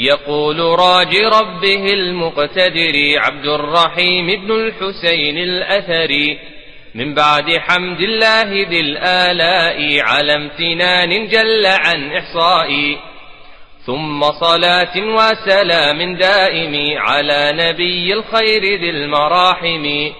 يقول راج ربه المقتدر عبد الرحيم بن الحسين الأثري من بعد حمد الله ذي الآلاء على امتنان جل عن إحصائي. ثم صلاة وسلام دائم على نبي الخير ذي المراحم.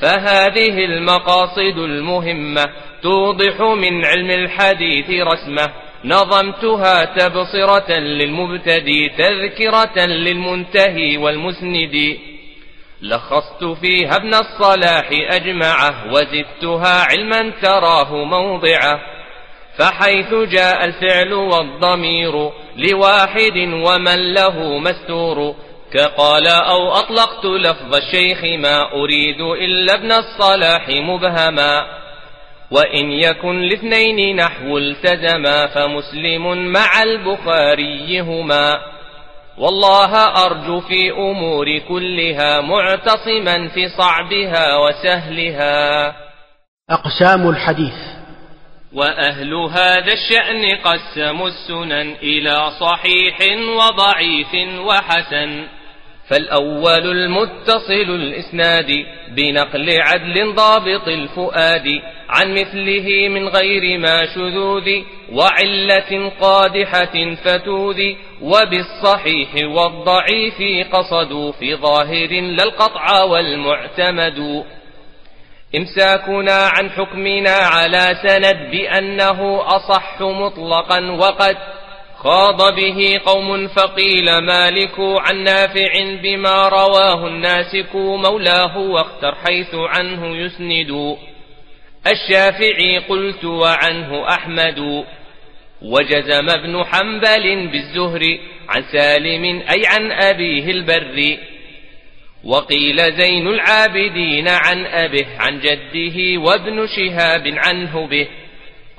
فهذه المقاصد المهمة توضح من علم الحديث رسمه. نظمتها تبصرة للمبتدي تذكرة للمنتهي والمسند. لخصت فيها ابن الصلاح أجمعه وزدتها علما تراه موضعه. فحيث جاء الفعل والضمير لواحد ومن له مستور. كقال أو أطلقت لفظ الشيخ ما أريد إلا ابن الصلاح مبهما. وإن يكن لاثنين نحو التزما فمسلم مع البخاري هما. والله أرجو في أمور كلها معتصما في صعبها وسهلها. أقسام الحديث. وأهل هذا الشأن قسموا السنن إلى صحيح وضعيف وحسن. فالأول المتصل الإسناد بنقل عدل ضابط الفؤاد عن مثله من غير ما شذوذ وعلة قادحة فتوذ وبالصحيح والضعيف قصدوا في ظاهر للقطع والمعتمد. إمساكنا عن حكمنا على سند بأنه أصح مطلقا وقد خاض به قوم فقيل مالك عن نافع بما رواه الناسك مولاه واختر حيث عنه يسند. الشافعي قلت وعنه أحمد. وجزم ابن حنبل بالزهر عن سالم أي عن أبيه البر. وقيل زين العابدين عن أبه عن جده وابن شهاب عنه به.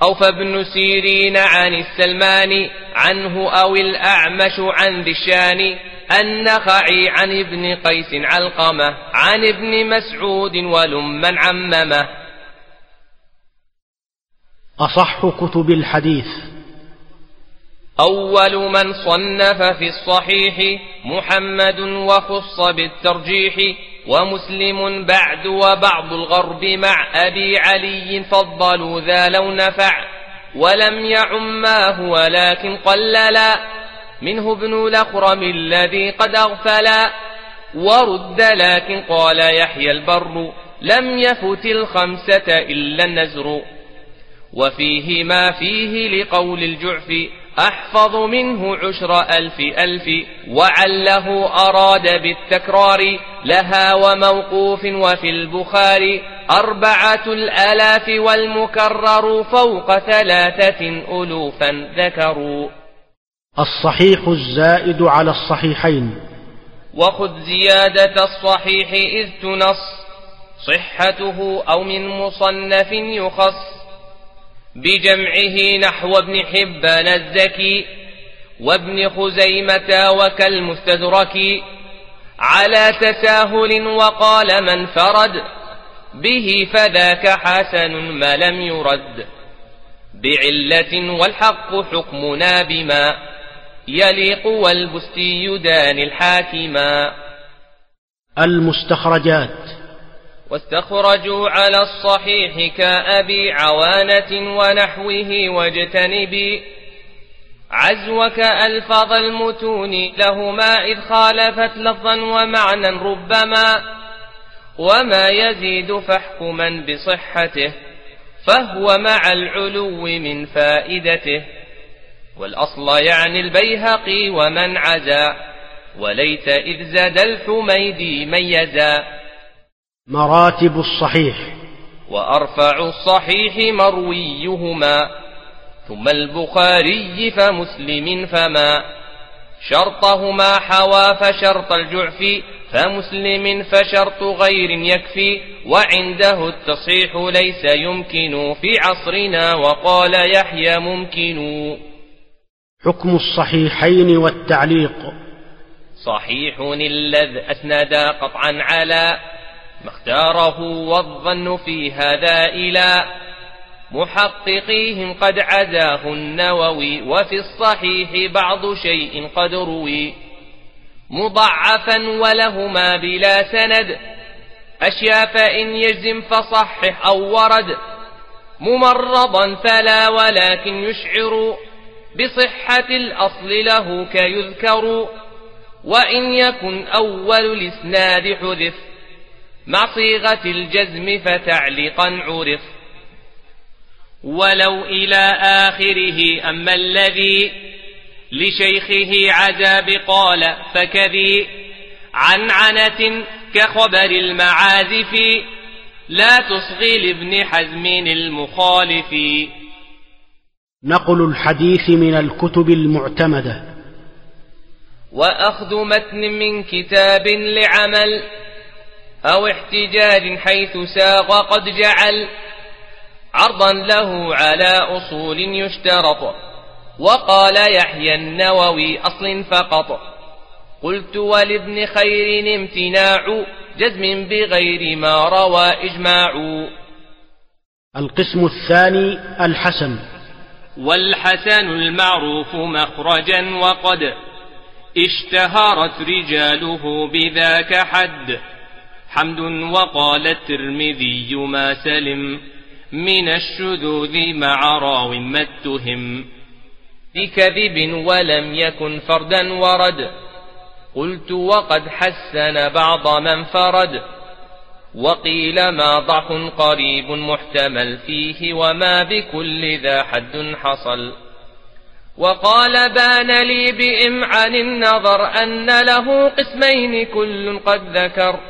أو فابن سيرين عن السلمان عنه أو الأعمش عن ذي الشان النخعي عن ابن قيس علقمة عن ابن مسعود ولمن عممة. أصح كتب الحديث. أول من صنف في الصحيح محمد وخص بالترجيح ومسلم بعد وبعض الغرب مع أبي علي فضلوا ذا لو نفع ولم يعماه ولكن قللا. منه ابن الأخرم الذي قد أغفلا. ورد لكن قال يحيى البر لم يفت الخمسة إلا النزر. وفيه ما فيه لقول الجعف. أحفظ منه عشر ألف ألف وعله أراد بالتكرار لها وموقوف وفي البخاري أربعة الآلاف والمكرر فوق ثلاثة ألوفا ذكروا. الصحيح الزائد على الصحيحين. وخذ زيادة الصحيح إذ تنص. صحته أو من مصنف يخص. بجمعه نحو ابن حبان الزكي وابن خزيمة وكالمستدرك على تساهل وقال من فرد به فذاك حسن ما لم يرد بعلة والحق حكمنا بما يليق والبستي دان الحاكما. المستخرجات واستخرجوا على الصحيح كأبي عوانة ونحوه واجتنبي عزوك ألفظ المتون لهما إذ خالفت لفظا ومعنى ربما وما يزيد فاحكما بصحته فهو مع العلو من فائدته والأصل يعني البيهقي ومن عزا وليت إذ زاد الحميدي ميزا مراتب الصحيح. وأرفع الصحيح مرويهما ثم البخاري فمسلم فما شرطهما حوا فشرط الجعف فمسلم فشرط غير يكفي وعنده التصحيح ليس يمكن في عصرنا وقال يحيى ممكن. حكم الصحيحين والتعليق. صحيح الذ أسند قطعا على ما اختاره والظن في هذا إلى محققيهم قد عزاه النووي وفي الصحيح بعض شيء قد روي. مضعفا ولهما بلا سند. أشياء فإن يجزم فصحح أو ورد. ممرضا فلا ولكن يشعر بصحة الأصل له كيذكر. وإن يكن أول الإسناد حذف. مع صيغة الجزم فتعليقا عرف. ولو إلى آخره أما الذي لشيخه عذاب قال فكذي. عن عنة كخبر المعازف لا تصغي لابن حزم المخالف. نقل الحديث من الكتب المعتمدة. وأخذ متن من كتاب لعمل أو احتجاج حيث ساق قد جعل عرضا له على أصول يشترط. وقال يحيى النووي أصل فقط. قلت ولابن خير امتناع جزم بغير ما روى إجماع. القسم الثاني الحسن. والحسن المعروف مخرجا وقد اشتهرت رجاله بذاك حد. حمد وقال الترمذي ما سلم من الشذوذ مع راو ما اتهم بكذب ولم يكن فردا ورد. قلت وقد حسن بعض من فرد. وقيل ما ضعف قريب محتمل فيه وما بكل ذا حد حصل. وقال بان لي بإمعن النظر أن له قسمين كل قد ذكر.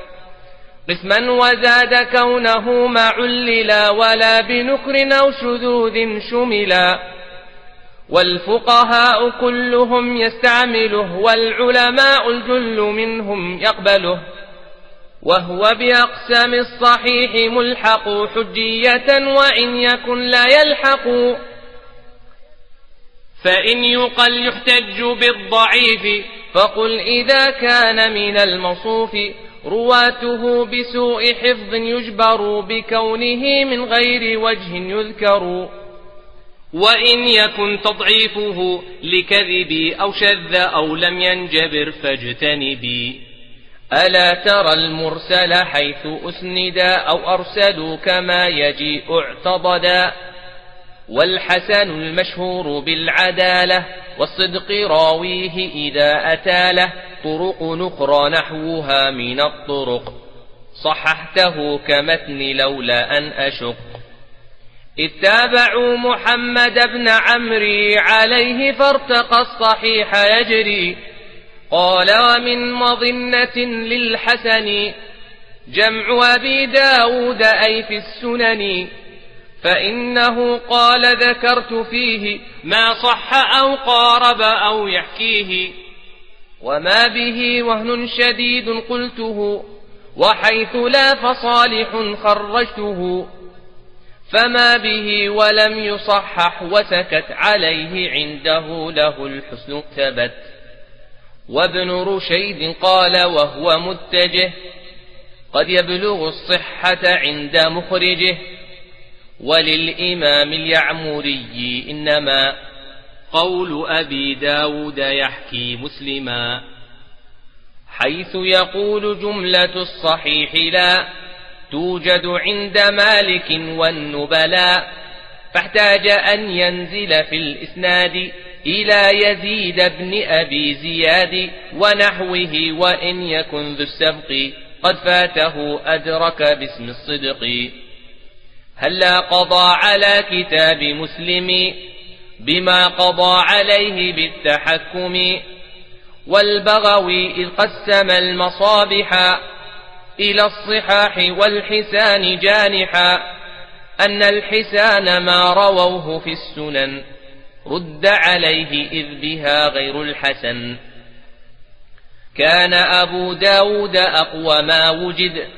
قسما وزاد كونه ما عللا ولا بنكر أو شذوذ شملا. والفقهاء كلهم يستعمله والعلماء الجل منهم يقبله. وهو بأقسام الصحيح ملحق حجية وإن يكن لا يلحق. فإن يقل يحتج بالضعيف فقل إذا كان من الموصوف رواته بسوء حفظ يجبر بكونه من غير وجه يذكر. وإن يكن تضعيفه لكذب أو شذ أو لم ينجبر فاجتنبي ألا ترى المرسل حيث أسندا أو أرسلوا كما يجيء اعتضدا والحسن المشهور بالعدالة والصدق راويه إذا أتى له. طرق نخرى نحوها من الطرق. صححته كمتن لولا أن أشق. اتبعوا محمد بن عمري عليه فارتقى الصحيح يجري. قال ومن مظنة للحسن جمع أبي داود أي في السنن. فإنه قال ذكرت فيه ما صح أو قارب أو يحكيه. وما به وهن شديد قلته وحيث لا فصالح خرجته. فما به ولم يصحح وسكت عليه عنده له الحسن ثبت. وابن رشيد قال وهو متجه قد يبلغ الصحة عند مخرجه. وللإمام اليعمري إنما قول أبي داود يحكي مسلما حيث يقول جملة الصحيح لا توجد عند مالك والنبلاء فاحتاج أن ينزل في الإسناد إلى يزيد بن أبي زياد ونحوه وإن يكن ذو السبق قد فاته أدرك باسم الصدق. هلا قضى على كتاب مسلم بما قضى عليه بالتحكم والبغوي إذ قسم المصابح إلى الصحاح والحسان جانحا أن الحسان ما رووه في السنن رد عليه إذ بها غير الحسن. كان أبو داود أقوى ما وجد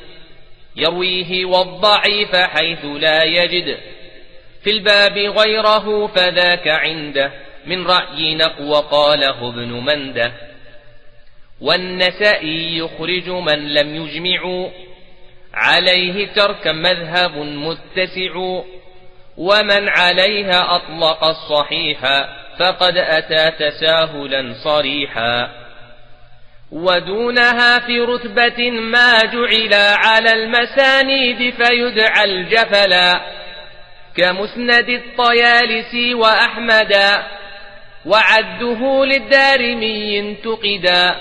يرويه والضعيف حيث لا يجد. في الباب غيره فذاك عنده من رأي نقوى قاله ابن منده. والنسائي يخرج من لم يجمع. عليه تركا مذهب متسع. ومن عليها أطلق الصحيح فقد أتى تساهلا صريحا. ودونها في رتبة ما جعل على المسانيد فيدعى الجفلا كمسند الطيالسي وأحمدا وعده للدارمي انتقدا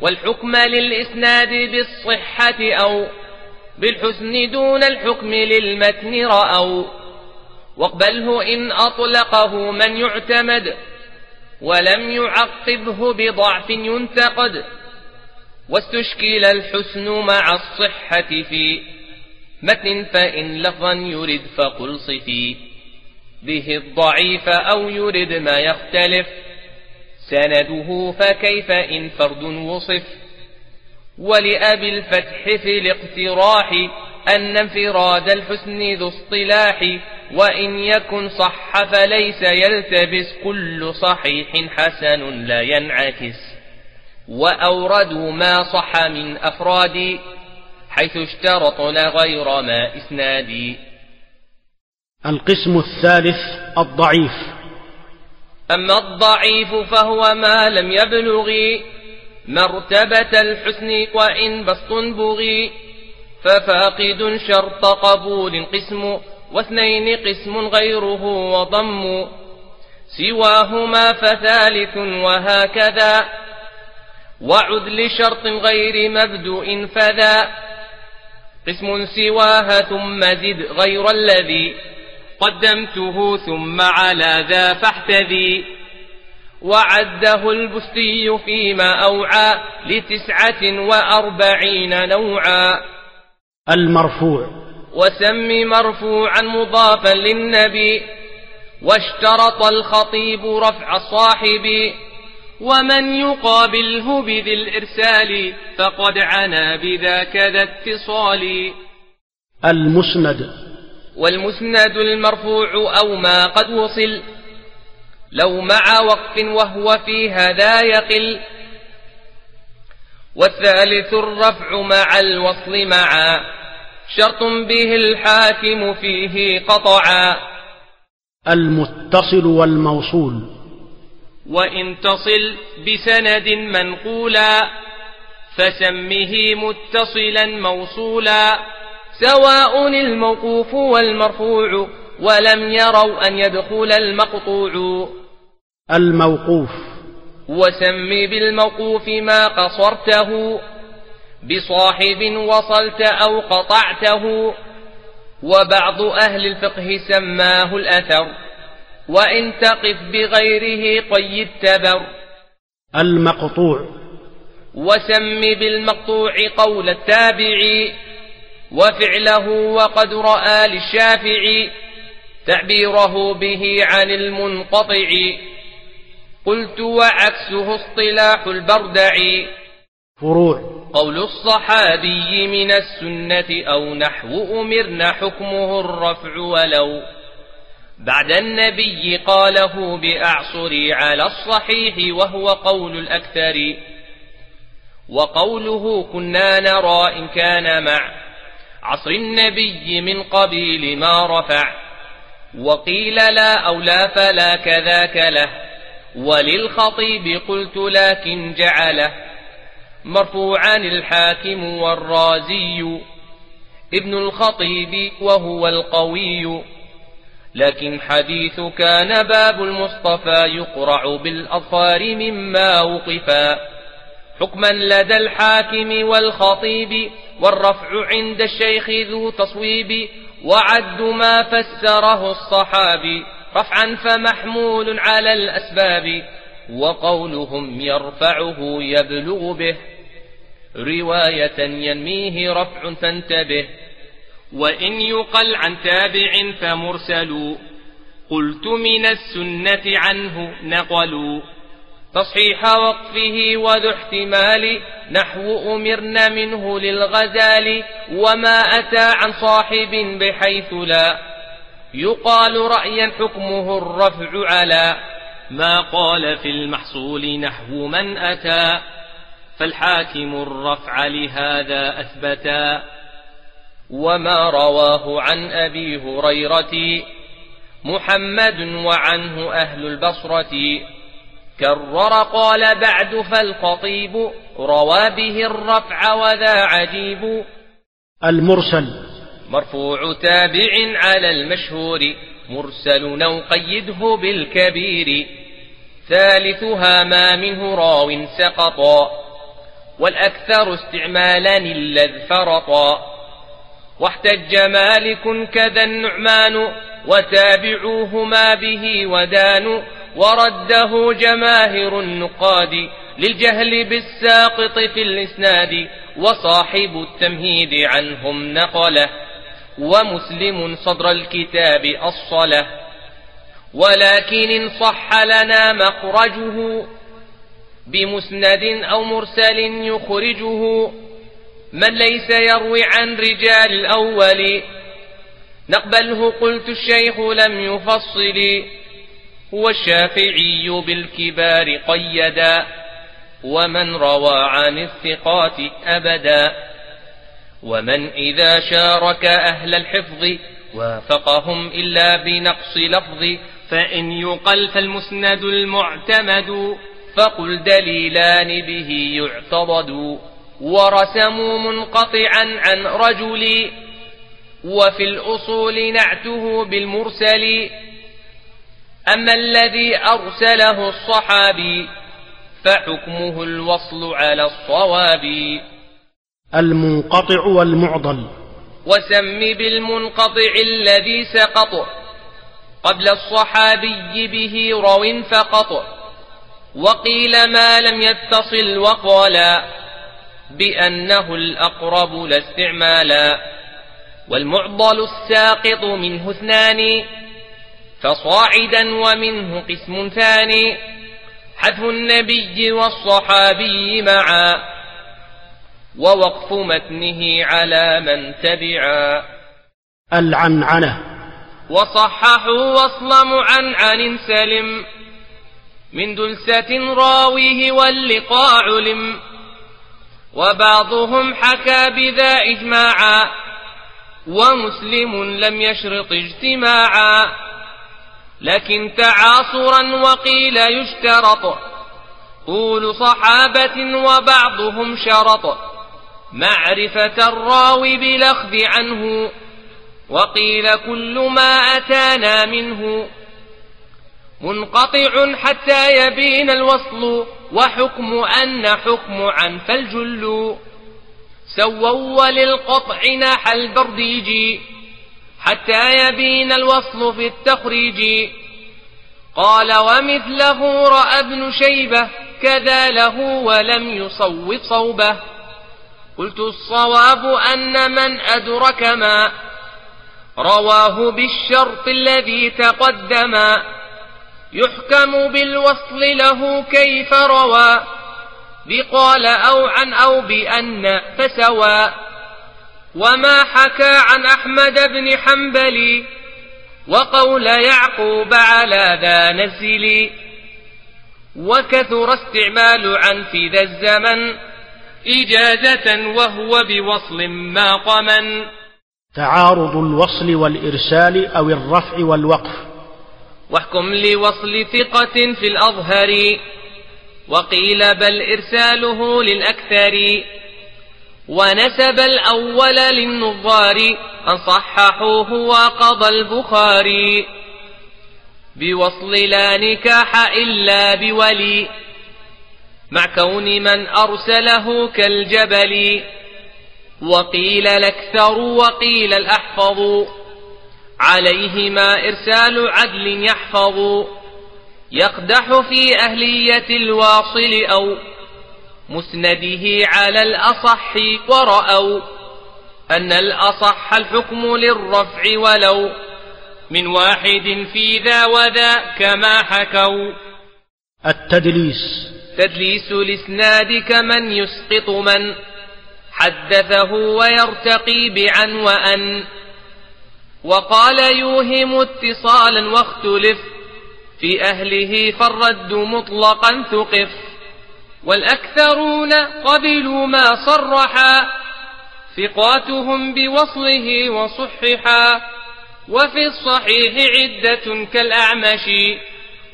والحكم للإسناد بالصحة أو بالحسن دون الحكم للمتن رأوا واقبله إن أطلقه من يعتمد ولم يعقبه بضعف ينتقد. واستشكل الحسن مع الصحة في متن فإن لفظا يرد فقل صفي. به الضعيف أو يرد ما يختلف. سنده فكيف إن فرد وصف. ولأبي الفتح في الاقتراح أن انفراد الحسن ذو اصطلاح. وإن يكن صح فليس يلتبس كل صحيح حسن لا ينعكس. وأوردوا ما صح من أفراد حيث اشترطنا غير ما إسنادي القسم الثالث الضعيف. أما الضعيف فهو ما لم يبلغ مرتبة الحسن وإن بسط بغي. ففاقد شرط قبول قسم واثنين قسم غيره وضم. سواهما فثالث وهكذا. وعد لشرط غير مبدوء فذا. قسم سواها ثم زد غير الذي قدمته ثم على ذا فاحتذي. وعده البستي فيما أوعى لتسعة وأربعين نوعا. المرفوع. وسم مرفوعا مضافا للنبي واشترط الخطيب رفع الصاحب ومن يقابله بذي الإرسال فقد عنا بذاك ذا اتصال. المسند. والمسند المرفوع أو ما قد وصل لو مع وقف وهو في هذا يقل. والثالث الرفع مع الوصل معا. شرط به الحاكم فيه قطعا. المتصل والموصول. وإن تصل بسند منقولا فسمه متصلا موصولا سواء الموقوف والمرفوع ولم يروا أن يدخل المقطوع. الموقوف. وسم بالموقوف ما قصرته. بصاحب وصلت أو قطعته وبعض أهل الفقه سماه الأثر وإن تقف بغيره قيد تبر. المقطوع. وسم بالمقطوع قول التابع وفعله وقد رأى للشافعي تعبيره به عن المنقطع. قلت وعكسه اصطلاح البردع. فروع. قول الصحابي من السنة أو نحو أمرنا حكمه الرفع ولو. بعد النبي قاله بأعصر على الصحيح وهو قول الأكثر. وقوله كنا نرى إن كان مع. عصر النبي من قبيل ما رفع. وقيل لا أو لا فلا كذاك له. وللخطيب قلت لكن جعله. مرفوعا الحاكم والرازي ابن الخطيب وهو القوي. لكن حديث كان باب المصطفى يقرع بالأظفار مما وقفا. حكما لدى الحاكم والخطيب والرفع عند الشيخ ذو تصويب وعد ما فسره الصحابي رفعا فمحمول على الأسباب وقولهم يرفعه يبلغ به. رواية ينميه رفع فانتبه. وإن يقل عن تابع فمرسل. قلت من السنة عنه نقلوا تصحيح وقفه وذو احتمال نحو أمرنا منه للغزال. وما أتى عن صاحب بحيث لا. يقال رأيا حكمه الرفع على. ما قال في المحصول نحو من أتى. فالحاكم الرفع لهذا أثبتا. وما رواه عن أبي هريرة محمد وعنه أهل البصرة. كرر قال بعد فالخطيب روى به الرفع وذا عجيب. المرسل. مرفوع تابع على المشهور مرسل أو قيده بالكبير. ثالثها ما منه راو سقطا والأكثر استعمالا الذ فرطا واحتج مالك كذا النعمان وتابعوه ما به ودانوا ورده جماهر النقاد للجهل بالساقط في الإسناد وصاحب التمهيد عنهم نقله ومسلم صدر الكتاب أصله. ولكن صح لنا مخرجه بمسند أو مرسل يخرجه من ليس يروي عن رجال الأول. نقبله قلت الشيخ لم يفصل. هو الشافعي بالكبار قيدا ومن روى عن الثقات أبدا. ومن إذا شارك أهل الحفظ وافقهم إلا بنقص لفظ فإن يقل فالمسند المعتمد. فقل دليلان به يعتضد ورسموا منقطعا عن رجل وفي الأصول نعته بالمرسل أما الذي أرسله الصحابي فحكمه الوصل على الصواب. المنقطع والمعضل. وسم بالمنقطع الذي سقط قبل الصحابي به رو فقط. وقيل ما لم يتصل وقالا بأنه الأقرب لا استعمالا والمعضل الساقط منه اثنان فصاعدا ومنه قسم ثاني حذف النبي والصحابي معا ووقف متنه على من تبعا العنعنة. وصححوا وصل معنعن سلم من دلسة راويه واللقاء علم وبعضهم حكى بذا إجماعا ومسلم لم يشرط اجتماعا. لكن تعاصرا وقيل يشترط طول صحابة وبعضهم شرط. معرفة الراوي بلخذ عنه وقيل كل ما أتانا منه. منقطع حتى يبين الوصل وحكم أن حكم عن فالجل. سووا وللقطع ناح البرديج حتى يبين الوصل في التخريج. قال ومثله رأى ابن شيبة كذا له ولم يصوت صوبة. قلت الصواب أن من أدرك ما رواه بالشرط الذي تقدما يحكم بالوصل له كيف روى. بقال أو عن أو بأن فسوى. وما حكى عن أحمد بن حنبل. وقول يعقوب على ذا نزل. وكثر استعمال عن في ذا الزمن. إجازة وهو بوصل ما قمن. تعارض الوصل والإرسال أو الرفع والوقف. واحكم لوصل ثقة في الأظهر. وقيل بل إرساله للأكثر. ونسب الأول للنظار. أن صححوه وقضى البخاري. بوصل لا نكاح إلا بولي. مع كون من أرسله كالجبل. وقيل الأكثر وقيل الأحفظ. عليهما إرسال عدل يحفظ يقدح في أهلية الواصل أو مسنده على الأصح ورأوا أن الأصح الحكم للرفع ولو من واحد في ذا وذا كما حكوا. التدليس. تدليس الإسناد كمن يسقط من حدثه ويرتقي بعن وأن. وقال يوهم اتصالا واختلف. في أهله فالرد مطلقا ثقف. والأكثرون قبلوا ما صرحا. ثقاتهم بوصله وصححا. وفي الصحيح عدة كالأعمش.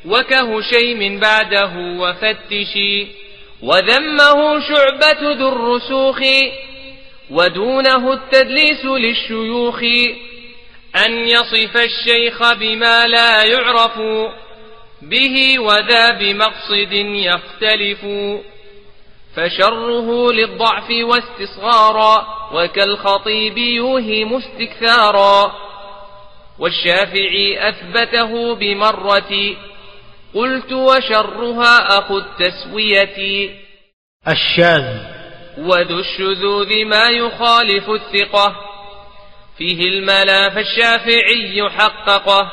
وكهشيم بعده وفتش. وذمه شعبة ذو الرسوخ. ودونه التدليس للشيوخ. أن يصف الشيخ بما لا يعرف به وذا بمقصد يختلف. فشره للضعف واستصغارا وكالخطيب يوهم استكثارا. والشافعي أثبته بمرة قلت وشرها أخو التسوية. الشاذ. وذو الشذوذ ما يخالف الثقة. فيه الملا فالشافعي حققه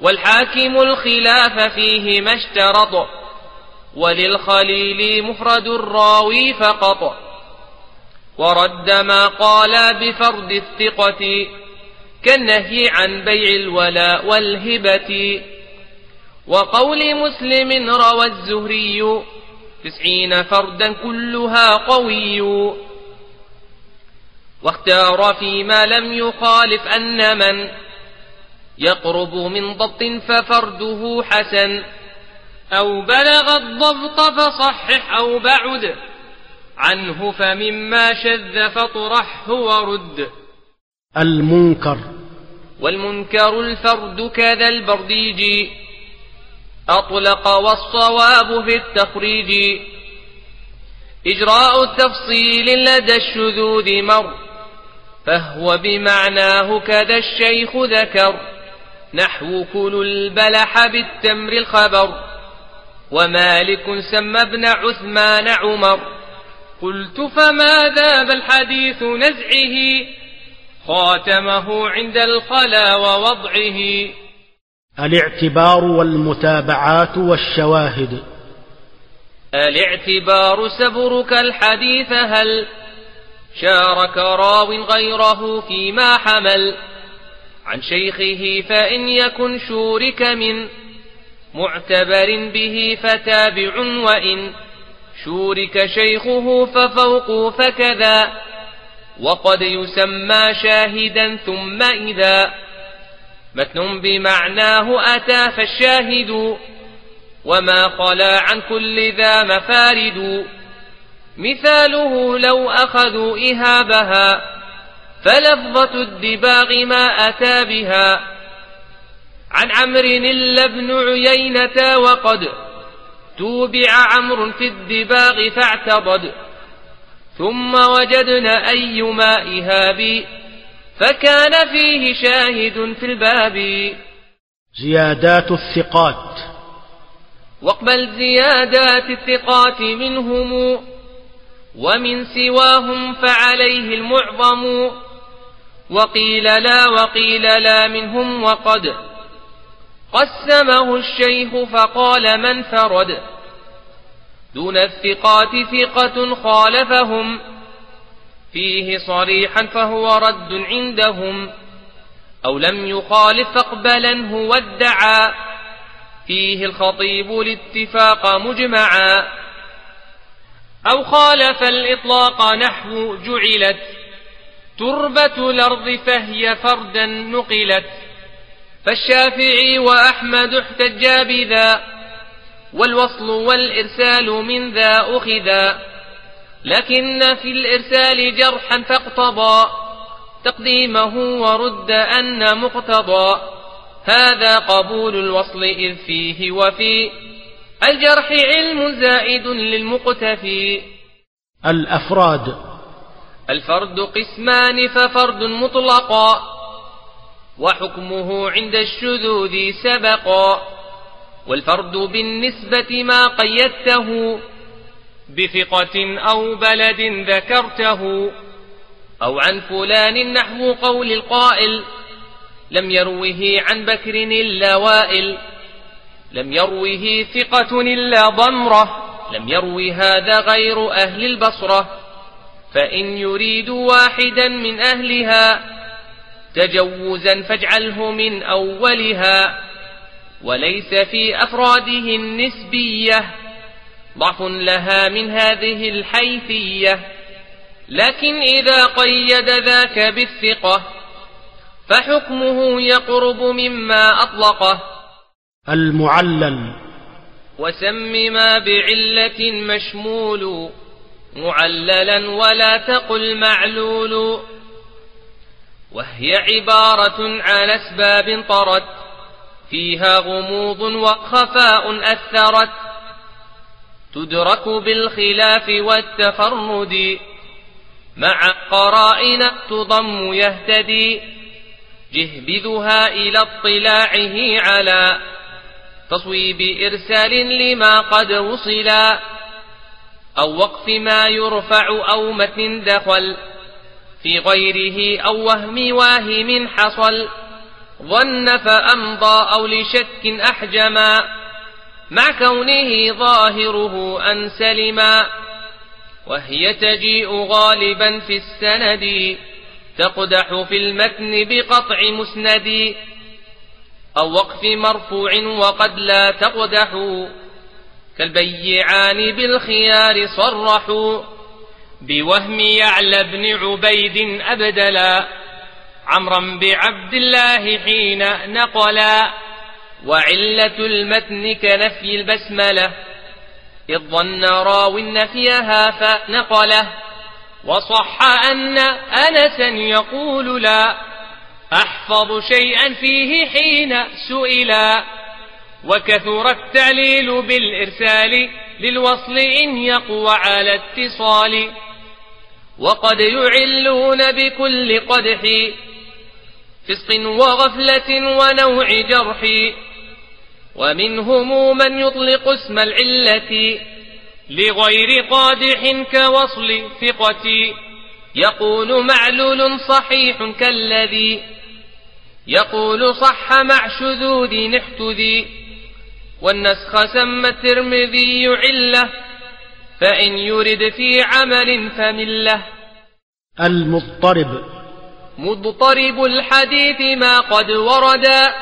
والحاكم الخلاف فيه ما اشترط وللخليل مفرد الراوي فقط. ورد ما قال بفرد الثقة كالنهي عن بيع الولاء والهبة. وقول مسلم روى الزهري تسعين فردا كلها قوي. واختار فيما لم يخالف أن من يقرب من ضبط ففرده حسن أو بلغ الضبط فصحح أو بعد عنه فمما شذ فطرحه ورد. المنكر. والمنكر الفرد كذا البرديج أطلق والصواب في التخريج إجراء التفصيل لدى الشذوذ مر. فهو بمعناه كذا الشيخ ذكر نحو كل البلح بالتمر الخبر ومالك سمى ابن عثمان عمر قلت فما ذاب الحديث نزعه خاتمه عند الخلا ووضعه الاعتبار والمتابعات والشواهد الاعتبار سبرك الحديث هل شارك راو غيره فيما حمل. عن شيخه فإن يكن شورك من معتبر به فتابع وإن شورك شيخه ففوق فكذا. وقد يسمى شاهدا ثم إذا. متن بمعناه أتى فالشاهد. وما خلا عن كل ذا مفارد. مثاله لو أخذوا إهابها فلفظة الدباغ ما أتى بها. عن عمرو إلا بن عيينة وقد توبع عمرو في الدباغ فاعتضد. ثم وجدنا أيما إهاب فكان فيه شاهد في الباب. زيادات الثقات. واقبل زيادات الثقات منهم. ومن سواهم فعليه المعظم. وقيل لا وقيل لا منهم وقد قسمه الشيخ فقال من فرد. دون الثقات ثقة خالفهم. فيه صريحا فهو رد عندهم. أو لم يخالف فاقبلنه وادعى فيه الخطيب الاتفاق مجمعا. أو خالف الإطلاق نحو جعلت تربة الأرض فهي فردا نقلت فالشافعي وأحمد احتجا بذا والوصل والإرسال من ذا أخذا لكن في الإرسال جرحا فاقتضى تقديمه ورد أن مقتضى هذا قبول الوصل إذ فيه وفي الجرح علم زائد للمقتفي. الأفراد. الفرد قسمان ففرد مطلقا وحكمه عند الشذوذ سبقا والفرد بالنسبة ما قيدته بثقة أو بلد ذكرته. أو عن فلان نحو قول القائل لم يروه عن بكر إلا وائل لم يروه ثقة إلا ضمرة لم يروي هذا غير أهل البصرة. فإن يريد واحدا من أهلها تجوزا فاجعله من أولها وليس في أفراده النسبية. ضعف لها من هذه الحيثية. لكن إذا قيد ذاك بالثقة فحكمه يقرب مما أطلقه. المعلل. وسم ما بعلة مشمول معللا ولا تقل معلول. وهي عبارة عن أسباب طرت فيها غموض وخفاء أثرت. تدرك بالخلاف والتفرد مع قرائن تضم يهتدي. جهبذها إلى اطلاعه على تصويب إرسال لما قد وصلا أو وقف ما يرفع أو متن دخل في غيره أو وهم واهم حصل ظن فأمضى أو لشك أحجما مع كونه ظاهره أن سلما وهي تجيء غالبا في السند تقدح في المتن بقطع مسند أو وقف مرفوع وقد لا تقدح كالبيعان بالخيار صرحوا بوهم يعلى بن عبيد أبدلا عمرا بعبد الله حين نقلا وعلة المتن كنفي البسملة إذ ظن راو نفيها فنقله وصح أن أنسا يقول لا أحفظ شيئا فيه حين سئلا وكثر التعليل بالإرسال للوصل إن يقوى على اتصال. وقد يعلون بكل قدح فسق وغفلة ونوع جرح. ومنهم من يطلق اسم العلة لغير قادح كوصل ثقة يقول معلول صحيح كالذي يقول صح مع شذوذ احتذي والنسخ سمى الترمذي علة فإن يرد في عمل فمله. المضطرب. مضطرب الحديث ما قد وردا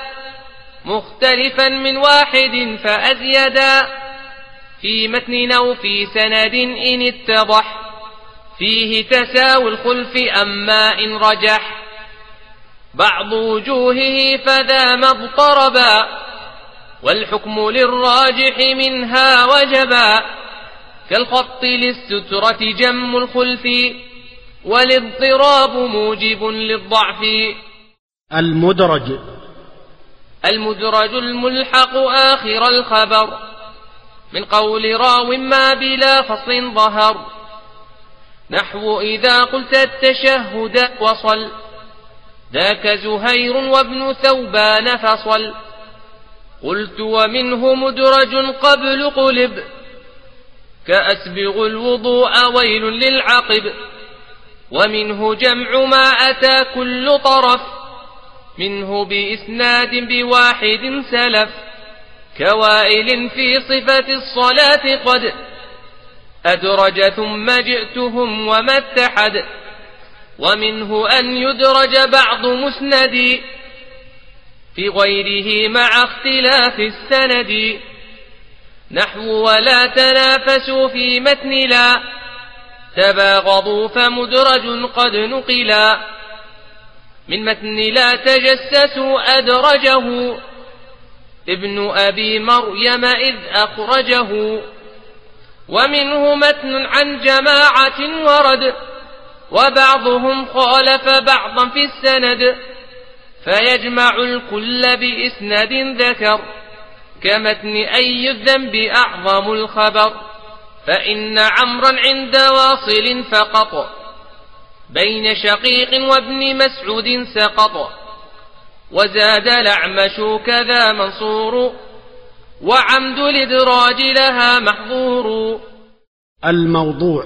مختلفا من واحد فأزيدا في متن أو في سند إن اتضح فيه تساوي الخلف أما إن رجح. بعض وجوهه فذا ما اضطربا والحكم للراجح منها وجبا. كالخط للسترة جم الخلف والاضطراب موجب للضعف. المدرج. المدرج الملحق آخر الخبر من قول راو ما بلا فصل ظهر. نحو إذا قلت التشهد وصل. ذاك زهير وابن ثوبان فصل. قلت ومنه مدرج قبل قلب. كأسبغ الوضوء ويل للعقب. ومنه جمع ما أتى كل طرف. منه بإسناد بواحد سلف. كوائل في صفة الصلاة قد. أدرج ثم جئتهم وما اتحد. ومنه أن يدرج بعض مسند في غيره مع اختلاف السند. نحو ولا تنافسوا في متن لا. تباغضوا فمدرج قد نقلا. من متن لا تجسسوا أدرجه. ابن أبي مريم إذ أخرجه. ومنه متن عن جماعة ورد. وبعضهم خالف بعضا في السند فيجمع الكل بإسناد ذكر كمتن أي الذنب أعظم الخبر فإن عمرا عند واصل فقط بين شقيق وابن مسعود سقط وزاد الأعمش كذا منصور وعمد الإدراج لها محظور. الموضوع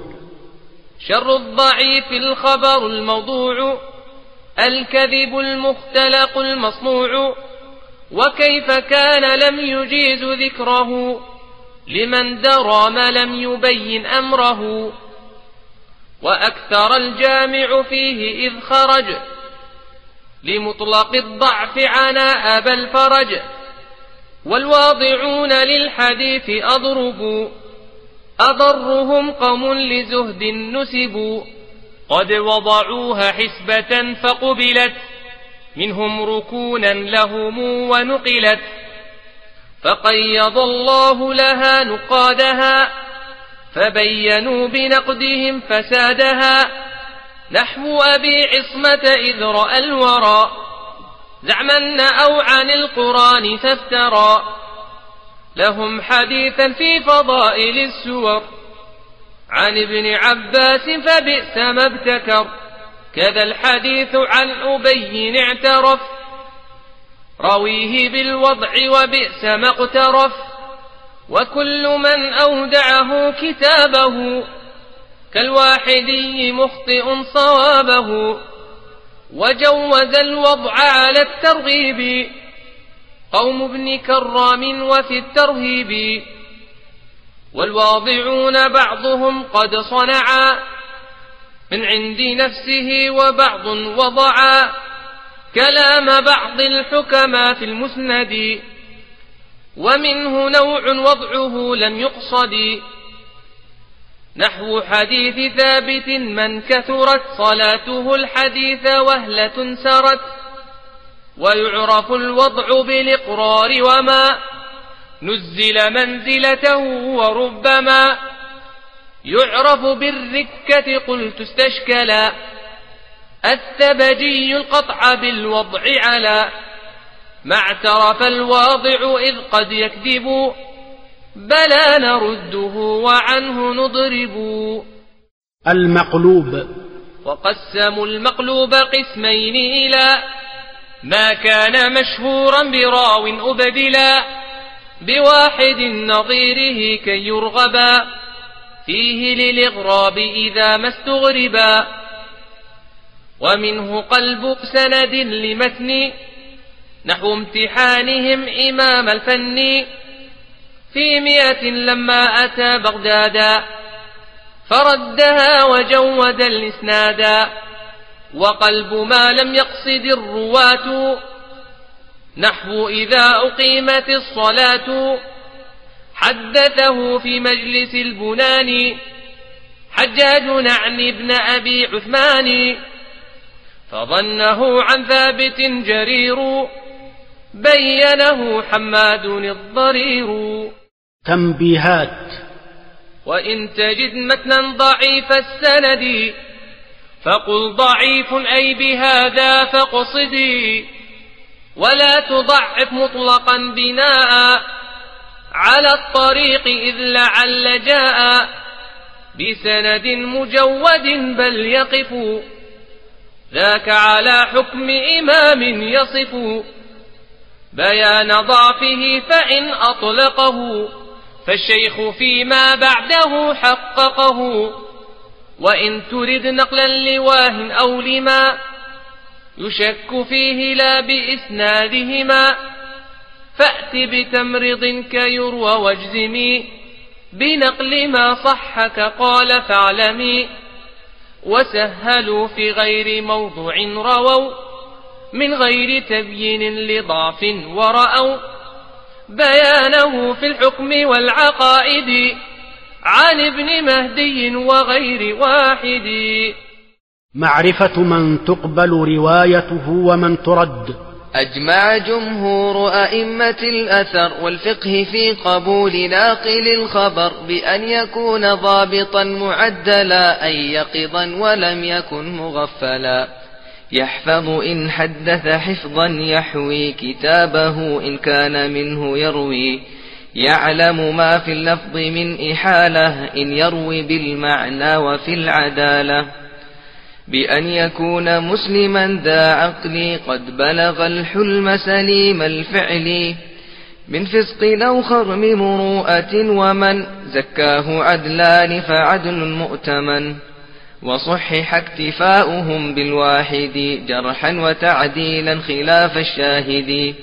شر الضعيف الخبر الموضوع الكذب المختلق المصنوع وكيف كان لم يجيز ذكره لمن درى ما لم يبين أمره. وأكثر الجامع فيه إذ خرج لمطلق الضعف عنا أبا الفرج والواضعون للحديث أضربوا أضرهم قوم لزهد نسبوا. قد وضعوها حسبة فقبلت منهم ركونا لهم ونقلت. فقيض الله لها نقادها فبينوا بنقدهم فسادها. نحو أبي عصمة إذ رأى الورى زعما أو عن القرآن فافترى. لهم حديثا في فضائل السور. عن ابن عباس فبئس ما ابتكر. كذا الحديث عن أبي اعترف. رويه بالوضع وبئس ما اقترف. وكل من أودعه كتابه. كالواحدي مخطئ صوابه. وجوز الوضع على الترغيب. قوم ابن كرام وفي الترهيب. والواضعون بعضهم قد صنعا من عند نفسه وبعض وضعا كلام بعض الحكماء في المسند. ومنه نوع وضعه لم يقصد. نحو حديث ثابت من كثرت صلاته الحديث وهلة سرت. ويعرف الوضع بالإقرار وما نزل منزلته وربما يعرف بالركة قلت استشكلا الثبجي القطع بالوضع على ما اعترف الواضع إذ قد يكذب بلى نرده وعنه نضرب المقلوب. وقسموا المقلوب قسمين إلى ما كان مشهورا براو أبدلا بواحد نظيره كي يرغبا فيه للإغراب إذا ما استغربا ومنه قلب سند لمتن نحو امتحانهم إمام الفن في مئة لما أتى بغدادا. فردها وجود الإسنادا. وقلب ما لم يقصد الرواة. نحو إذا أقيمت الصلاة. حدثه في مجلس البنان. حجاج عن ابن أبي عثمان. فظنه عن ثابت جرير. بينه حماد الضرير. تنبيهات. وإن تجد متنا ضعيف السند. فقل ضعيف أي بهذا فاقصدي. ولا تضعف مطلقا بناء على الطريق إذ لعل جاء بسند مجود بل يقف. ذاك على حكم إمام يصف. بيان ضعفه فإن أطلقه. فالشيخ فيما بعده حققه. وإن ترد نقلا لواه أو لما يشك فيه لا بإسنادهما فأت بتمرض كيروى واجزمي بنقل ما صحك قال فاعلمي وسهلوا في غير موضوع رووا من غير تبيين لضعف ورأوا بيانه في الحكم والعقائد عن ابن مهدي وغير واحد. معرفة من تقبل روايته ومن ترد. أجمع جمهور أئمة الأثر والفقه في قبول ناقل الخبر بأن يكون ضابطا معدلا أي يقظا ولم يكن مغفلا. يحفظ إن حدث حفظا يحوي كتابه إن كان منه يروي. يعلم ما في اللفظ من إحالة إن يروي بالمعنى وفي العدالة. بأن يكون مسلما ذا عقل قد بلغ الحلم سليم الفعل. من فسق أو خرم مروءة ومن زكاه عدلان فعدل مؤتمن. وصحح اكتفاؤهم بالواحد جرحا وتعديلا خلاف الشاهد.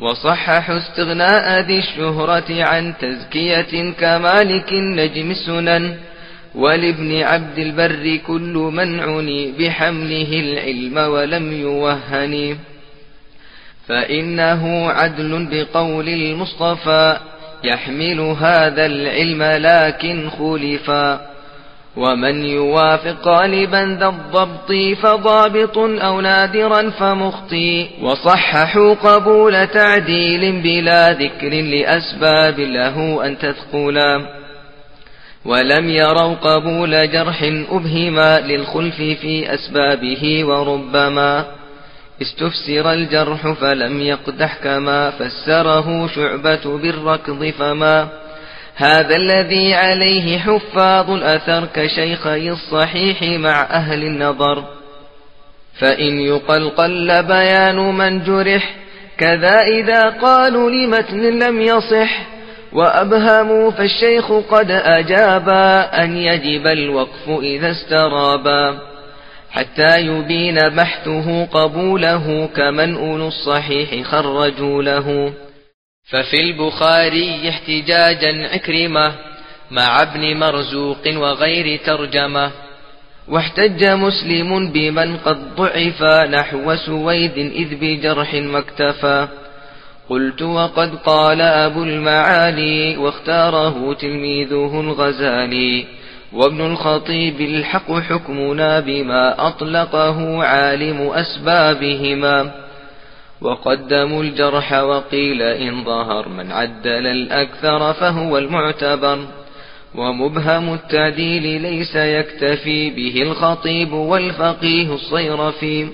وصححوا استغناء ذي الشهرة عن تزكية كمالك النجم السنن ولابن عبد البر كل من عني بحمله العلم ولم يوهن. فإنه عدل بقول المصطفى يحمل هذا العلم لكن خلفا. ومن يوافق غالبا ذا الضبط فضابط أو نادرا فمخطي وصححوا قبول تعديل بلا ذكر لأسباب له أن تثقلا. ولم يروا قبول جرح أبهما للخلف في أسبابه وربما استفسر الجرح فلم يقدح كما فسره شعبة بالركض فما هذا الذي عليه حفاظ الأثر كشيخي الصحيح مع أهل النظر. فإن يقلقل بيان من جرح كذا إذا قالوا لمتن لم يصح. وأبهموا فالشيخ قد أجابا أن يجب الوقف إذا استرابا حتى يبين بحثه قبوله كمن أولو الصحيح خرجوا له. ففي البخاري احتجاجا عكرمة مع ابن مرزوق وغير ترجمة. واحتج مسلم بمن قد ضعف نحو سويد إذ بجرح مكتفى قلت وقد قال أبو المعالي واختاره تلميذه الغزالي. وابن الخطيب الحق حكمنا بما أطلقه عالم أسبابهما. وقدموا الجرح وقيل إن ظهر من عدل الأكثر فهو المعتبر ومبهم التعديل ليس يكتفي به الخطيب والفقيه الصيرفي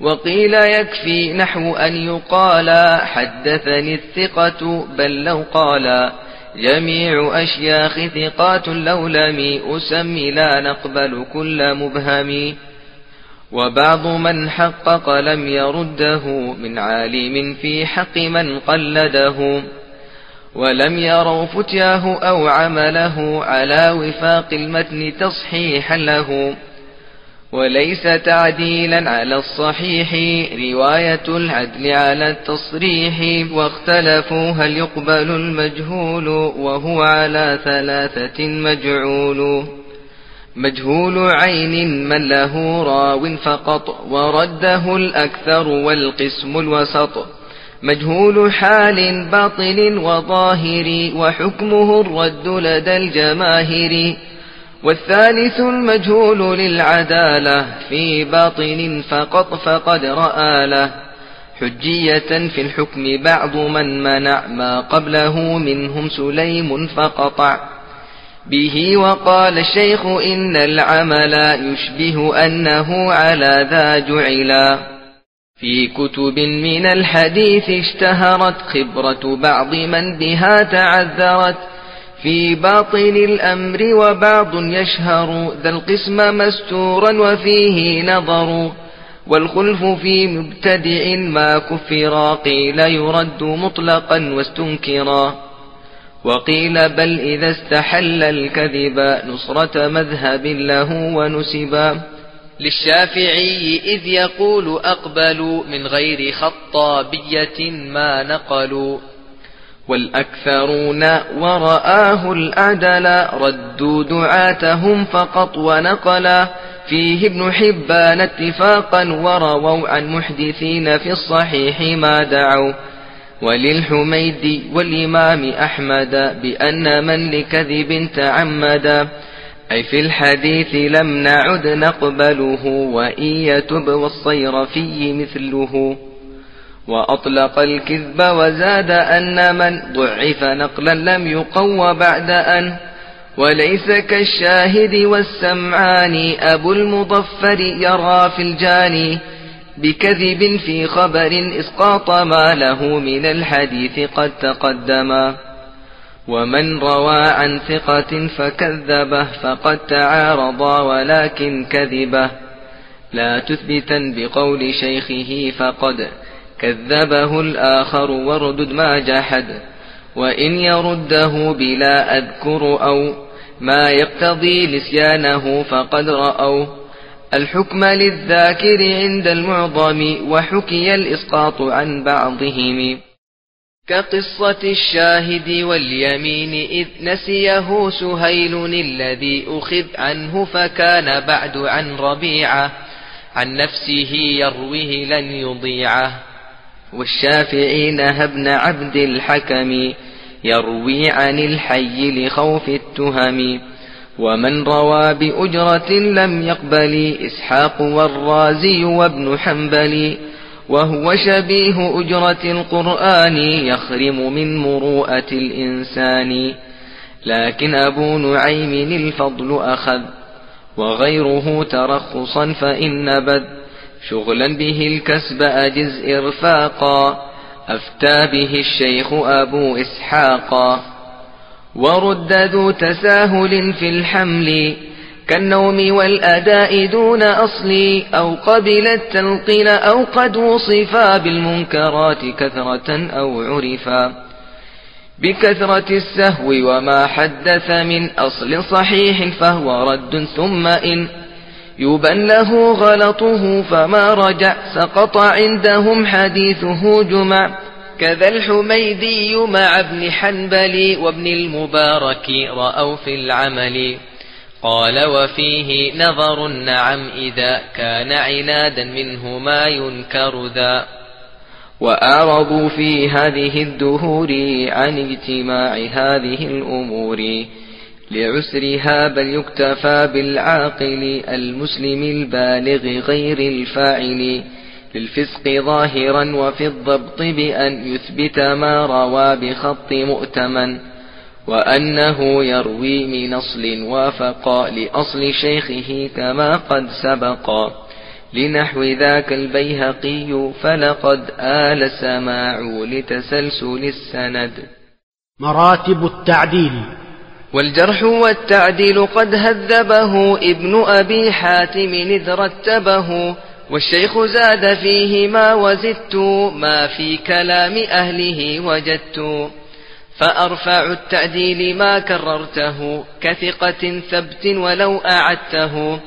وقيل يكفي نحو أن يقال حدثني الثقة بل لو قال جميع أشياخ ثقات لو لم أسمي لا نقبل كل مبهم وبعض من حقق لم يرده من عالم في حق من قلده ولم يروا فتياه أو عمله على وفاق المتن تصحيحا له. وليس تعديلا على الصحيح رواية العدل على التصريح واختلفوا هل يقبل المجهول وهو على ثلاثة مجعول. مجهول عين من له راو فقط ورده الأكثر والقسم الوسط. مجهول حال باطل وظاهر وحكمه الرد لدى الجماهير. والثالث المجهول للعدالة في باطن فقط فقد رأى له. حجية في الحكم بعض من منع ما قبله منهم سليم فقطع. به وقال الشيخ إن العمل يشبه أنه على ذا جعلا. في كتب من الحديث اشتهرت خبرة بعض من بها تعذرت. في باطن الأمر وبعض يشهر ذا القسم مستورا وفيه نظر. والخلف في مبتدع ما كفر قيل يرد مطلقا واستنكرا. وقيل بل إذا استحل الكذب نصرة مذهب له ونسبا للشافعي إذ يقول أقبلوا من غير خطابية ما نقلوا والأكثرون ورآه الأدل ردوا دعاتهم فقط ونقلا فيه ابن حبان اتفاقا ورووا عن محدثين في الصحيح ما دعوا. وللحميد والإمام أحمد بأن من لكذب تعمد. أي في الحديث لم نعد نقبله وإن يتب والصيرفي مثله. وأطلق الكذب وزاد أن من ضعف نقلا لم يقو بعد أن. وليس كالشاهد والسمعان أبو المضفر يرى في الجاني. بكذب في خبر إسقاط ما له من الحديث قد تقدما ومن روى عن ثقة فكذبه فقد تعارضا ولكن كذبه. لا تثبتا بقول شيخه فقد كذبه الآخر واردد ما جحد. وإن يرده بلا أذكر أو ما يقتضي نسيانه فقد رأوا الحكم للذاكر عند المعظم وحكي الإسقاط عن بعضهم. كقصة الشاهد واليمين إذ نسيه سهيل الذي أخذ عنه فكان بعد عن ربيعة عن نفسه يرويه لن يضيعه. والشافعي نهى ابن عبد الحكم يروي عن الحي لخوف التهم. ومن روى بأجرة لم يقبل إسحاق والرازي وابن حنبل. وهو شبيه أجرة القرآن يخرم من مروءة الإنسان. لكن أبو نعيم الفضل أخذ وغيره ترخصا فإن نبذ. شغلا به الكسب أجز إرفاقا أفتى به الشيخ أبو إسحاقا. ورد ذو تساهل في الحمل كالنوم والأداء دون أصل أو قبل التلقين أو قد وصفا بالمنكرات كثرة أو عرفا. بكثرة السهو وما حدث من أصل صحيح فهو رد ثم إن. يبن له غلطه فما رجع سقط عندهم حديثه جمع. كذا الحميدي مع ابن حنبل وابن المبارك رأوا في العمل. قال وفيه نظر نعم إذا كان عنادا منه ما ينكر ذا. وأعرضوا في هذه الدهور عن اجتماع هذه الأمور. لعسرها بل يكتفى بالعاقل المسلم البالغ غير الفاعل. للفسق ظاهرا وفي الضبط بأن يثبت ما روى بخط مؤتمن وأنه يروي من أصل وافق لأصل شيخه كما قد سبق. لنحو ذاك البيهقي فلقد آل سماع لتسلسل السند. مراتب التعديل. والجرح والتعديل قد هذبه ابن أبي حاتم إذ رتبه والشيخ زاد فيه ما وزدت ما في كلام أهله وجدت. فأرفع التعديل ما كررته كثقة ثبت ولو أعدته.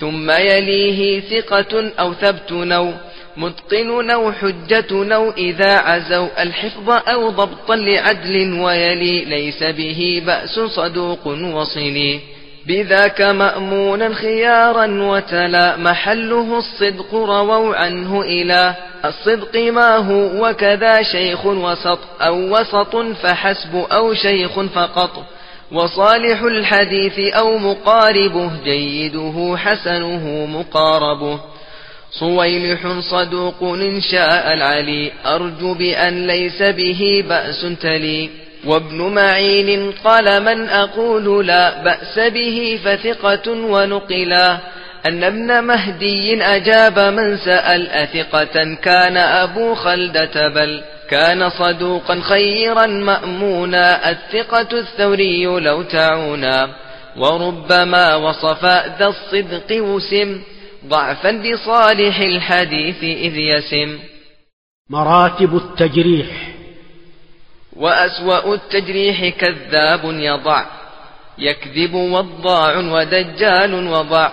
ثم يليه ثقة أو ثبت نو متقن أو حجة نو إذا عزوا الحفظ أو ضبطا لعدل ويلي ليس به بأس صدوق وصلي. بذاك مأمونا خيارا وتلا. محله الصدق رووا عنه إلى الصدق ما هو وكذا شيخ وسط. أو وسط فحسب أو شيخ فقط. وصالح الحديث أو مقاربه جيده حسنه مقاربه. صويلح صدوق إن شاء العلي. أرجو بأن ليس به بأس تلي. وابن معين قال من أقول لا بأس به فثقة ونقلا. أن ابن مهدي أجاب من سأل أثقة كان أبو خلدة بل كان صدوقا خيرا مأمونا. الثقة الثوري لو تعونا وربما وصف ذا الصدق وسم ضعفا بصالح الحديث إذ يسم. مراتب التجريح. وأسوأ التجريح كذاب يضع يكذب وضاع ودجال وضع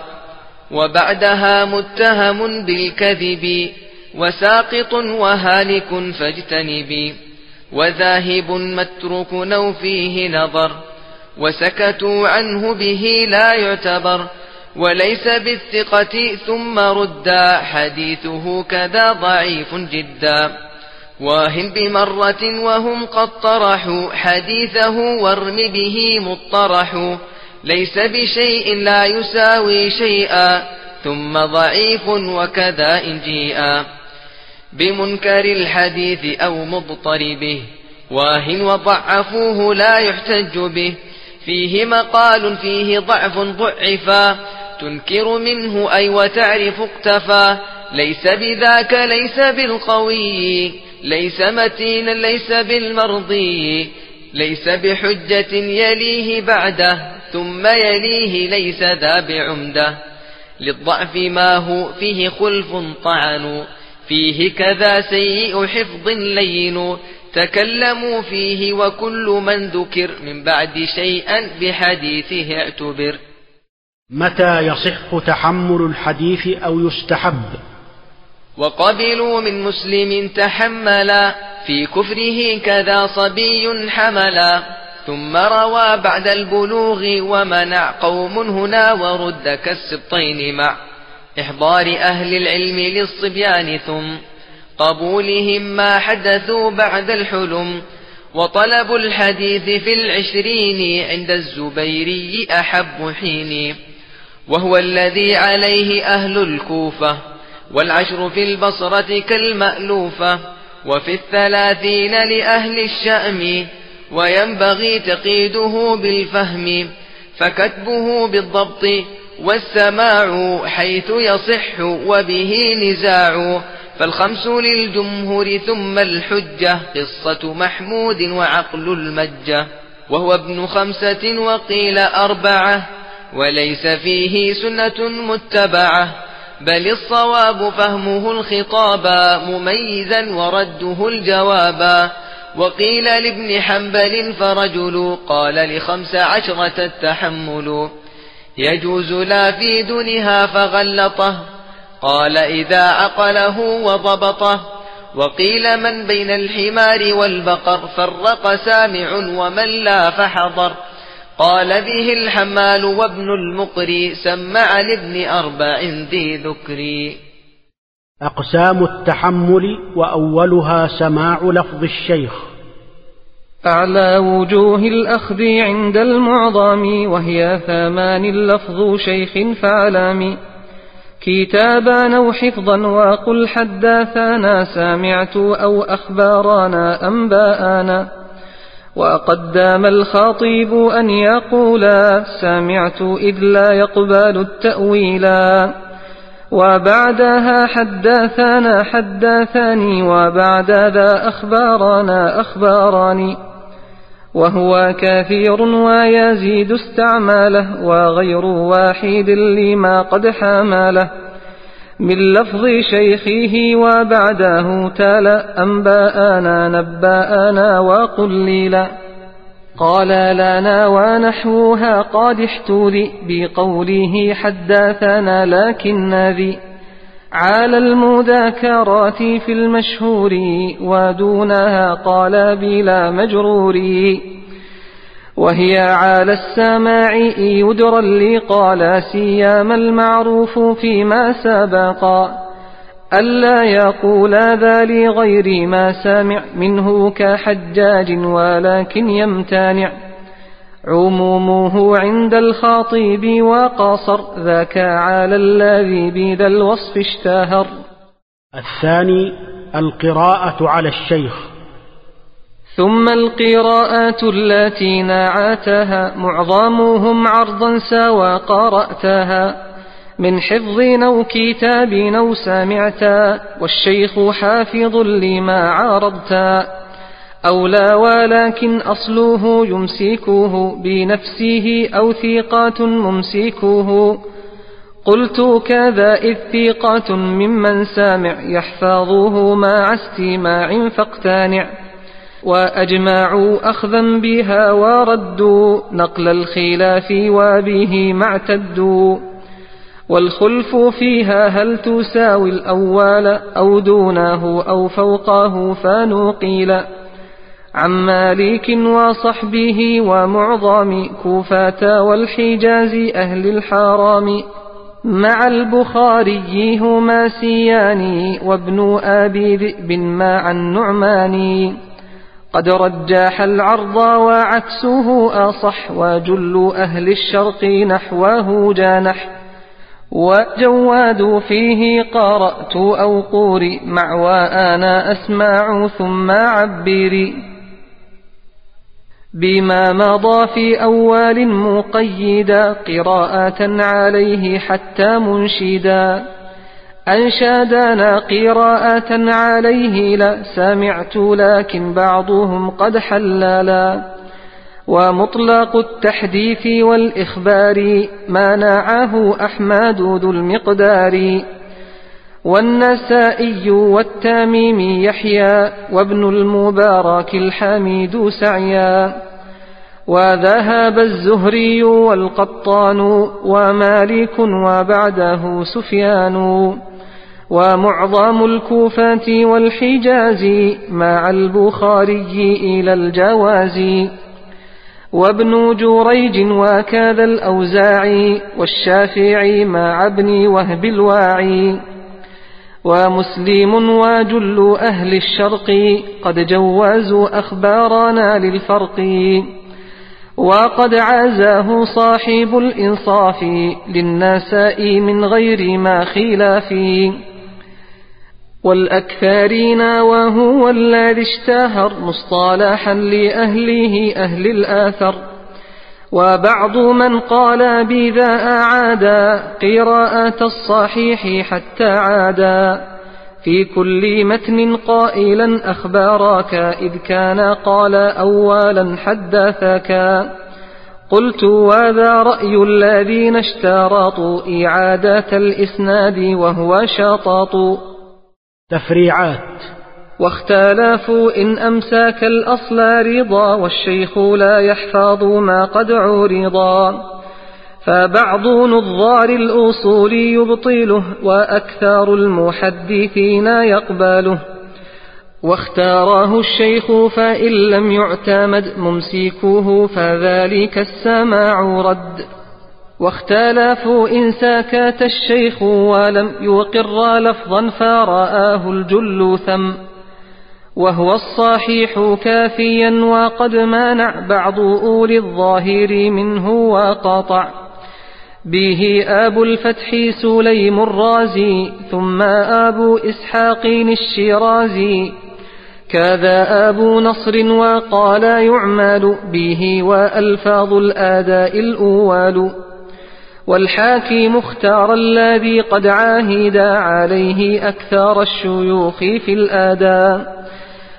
وبعدها متهم بالكذب وساقط وهالك فاجتنبي وذاهب متروك نو فيه نظر وسكتوا عنه به لا يعتبر وليس بالثقة ثم ردا حديثه كذا ضعيف جدا. واهن بمرة وهم قد طرحوا حديثه وارم به مطرح. ليس بشيء لا يساوي شيئا ثم ضعيف وكذا إن جيئا. بمنكر الحديث أو مضطربه واهن وضعفوه لا يحتج به. فيه مقال فيه ضعف ضعفا تنكر منه أي وتعرف اقتفى. ليس بذاك ليس بالقوي. ليس متينا ليس بالمرضي ليس بحجة يليه بعده ثم يليه ليس ذا بعمده. للضعف ما هو فيه خلف طعن فيه كذا سيء حفظ لين. تكلموا فيه وكل من ذكر من بعد شيئا بحديثه اعتبر. متى يصح تحمل الحديث أو يستحب؟ وقبلوا من مسلم تحملا في كفره كذا صبي حملا. ثم روى بعد البلوغ ومنع قوم هنا ورد كالسبطين مع إحضار أهل العلم للصبيان. ثم قبولهم ما حدثوا بعد الحلم. وطلب الحديث في العشرين عند الزبيري أحب حين. وهو الذي عليه أهل الكوفة. والعشر في البصرة كالمألوفة وفي الثلاثين لأهل الشأم وينبغي تقيده بالفهم فكتبه بالضبط والسماع حيث يصح وبه نزاع فالخمس للجمهور ثم الحجة قصة محمود وعقل المجة. وهو ابن خمسة وقيل أربعة وليس فيه سنة متبعة. بل الصواب فهمه الخطابا مميزا ورده الجوابا وقيل لابن حنبل فرجل قال لخمس عشرة التحمل يجوز لا في دونها فغلطه قال إذا عقله وضبطه وقيل من بين الحمار والبقر فرق سامع ومن لا فحضر قال به الحمال وابن المقري سمع لابن أربع ذي ذكري أقسام التحمل وأولها سماع لفظ الشيخ. أعلى وجوه الأخذ عند المعظم وهي ثمان لفظ شيخ فعلام. كتابا أو حفظا وقل حداثانا سامعت أو أخبارانا أنباءنا وقدام الخطيب أن يقولا سمعت إذ لا يقبل التأويلا وبعدها حداثانا حداثاني وبعد ذا أخبارنا أخباراني وهو كثير ويزيد استعماله وغير واحد لما قد حمله. من لفظ شيخه وبعده تالا أنباءنا نباءنا وقليلا قال لنا ونحوها قد احتوذي بقوله حداثنا لكن ذي. على المذاكرات في المشهور ودونها قال بلا مجرور وهي على السماع يدرى اللي قال سيام المعروف فيما سبقا ألا يقول ذا لغير ما سامع منه كحجاج ولكن يمتنع عمومه عند الخاطب وقصر ذاك على الذي بذا الوصف اشتهر. الثاني القراءة على الشيخ. ثم القراءات التي نعتها معظمهم عرضا سوى قرأتها. من حفظ أو كتاب أو سمعتا والشيخ حافظ لما عارضتا أو لا ولكن أصله يمسكه بنفسه أو ثقات ممسكه قلت كذا إذ ثقات ممن سامع يحفظه مع استماع فاقتنع. وأجمعوا أخذا بها وردوا نقل الخلاف وبه ما اعتدوا. والخلف فيها هل تساوي الأول أو دونه أو فوقه فنقيل عن مالك وصحبه ومعظم كوفة والحجاز أهل الحرام. مع البخاري هما سيان وابن أبي ذئب مع النعمان قد رجح العرض وعكسه أصح وجل أهل الشرق نحوه جانح وجواد فيه قرأت أو قوري مع وأنا أسمع ثم عبري بما مضى في أول مقيدا قراءة عليه حتى منشدا أنشادنا قراءة عليه لا سمعت لكن بعضهم قد حللا ومطلق التحديث والإخبار منعه أحمد ذو المقدار. والنسائي والتميم يحيى وابن المبارك الحميد سعيا. وذهب الزهري والقطان ومالك وبعده سفيان. ومعظم الكوفة والحجاز مع البخاري إلى الجواز. وابن جريج وكذا الأوزاعي والشافعي مع ابن وهب الواعي. ومسلم وجل أهل الشرق قد جوزوا أخبارنا للفرق. وقد عزاه صاحب الإنصاف للنساء من غير ما خلاف. والأكثرين وهو الذي اشتهر مصطلحا لأهله أهل الآثر. وبعض من قال بذا أعادا قراءة الصحيح حتى عادا. في كل متن قائلا أخبارك إذ كان قال أولا حدثك. قلت وذا رأي الذين اشترطوا إعادة الإسناد وهو شطط. تفريعات. واختلفوا إن أمساك الأصل رضا والشيخ لا يحفظ ما قد عرضا فبعض نظار الأصول يبطله وأكثر المحدثين يقبله. واختاره الشيخ فإن لم يعتمد ممسكوه فذلك السماع رد. واختلفوا إن سكت الشيخ ولم يقر لفظا فرآه الجل ثم وهو الصحيح كافيا وقد مانع بعض أولي الظاهر منه وقطع به أبو الفتح سليم الرازي ثم أبو إسحاق الشيرازي كذا أبو نصر وقال يعمل به وألفاظ الآداء الأول والحاكم اختار الذي قد عاهد عليه أكثر الشيوخ في الآداء.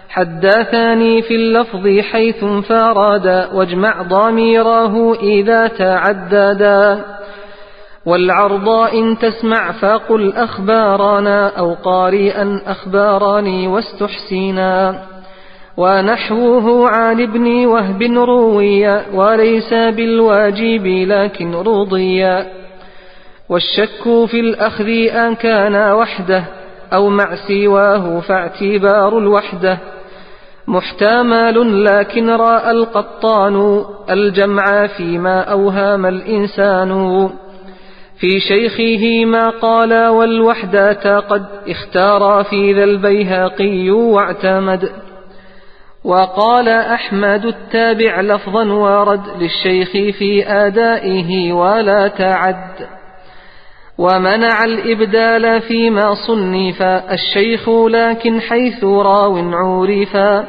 حدثني في اللفظ حيث انفردا واجمع ضميره إذا تعددا والعرض إن تسمع فقل أخبارنا أو قارئا أخبارني واستحسنا. ونحوه عن ابن وهب رويا وليس بالواجب لكن رضيا والشك في الأخذ أن كان وحده أو مع سواه فاعتبار الوحدة. محتمل لكن رأى القطان الجمع فيما أوهام الإنسان. في شيخه ما قال والوحدة قد اختار في ذا البيهقي واعتمد. وقال أحمد التابع لفظا ورد للشيخ في آدائه ولا تعد. ومنع الإبدال فيما صنف الشيخ لكن حيث راو عورفا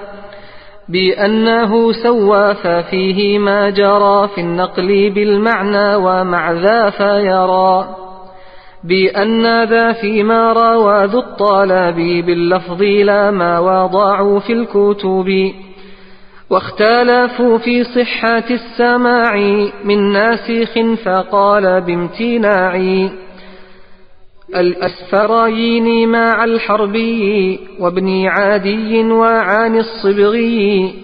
بأنه سوى ففيه ما جرى في النقل بالمعنى ومع ذا فيرى. بأن ذا فيما روى ذو الطلب باللفظ لا ما وضعوا في الكتب. واختلفوا في صحة السماع من ناسخ فقال بامتناع. الأسفرايين مع الحربي وابن عادي وعن الصبغي.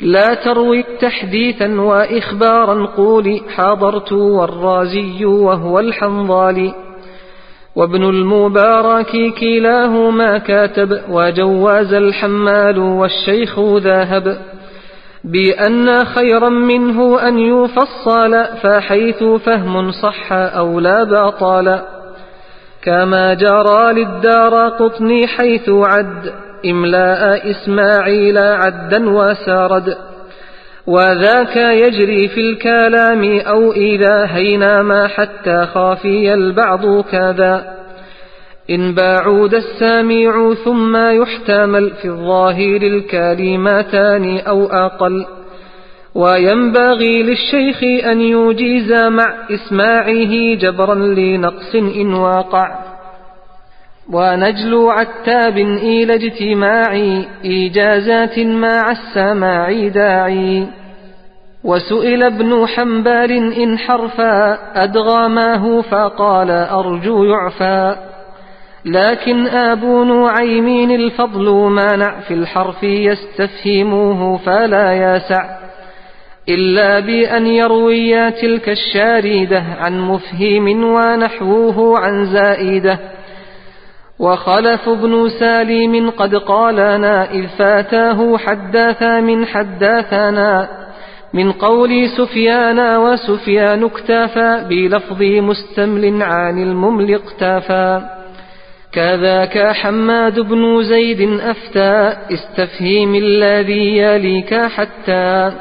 لا تروي تحديثا وإخبارا قولي حضرت والرازي وهو الحنظالي. وابن المبارك كلاهما كاتب وجواز الحمال والشيخ ذاهب. بأن خيرا منه أن يفصل فحيث فهم صح أو لا باطل. كما جرى للدار قطني حيث عد إملاء إسماعيل عدا وسرد. وذاك يجري في الكلام أو إذا هينما حتى خافي البعض كذا. إن باعود السامع ثم يحتمل في الظاهر الكلمتان أو أقل. وينبغي للشيخ أن يجيز مع إسماعه جبرا لنقص إن واقع. ونجل عتاب إلى اجتماع إيجازات مع السماع داعي. وسئل ابن حنبال إن حرفا أدغماه فقال أرجو يعفى لكن أبو نعيمين الفضل مانع في الحرف يستفهموه فلا يسع إلا بأن يروي تلك الشاردة عن مفهيم ونحوه عن زائدة. وخلف بن سالم قد قالنا إذ فاتاه حداثا من حداثنا من قول سفيان وسفيان اكتفى بلفظ مستمل عن الممل اقتفى كذاك حماد بن زيد أفتى استفهيم الذي يليك حتى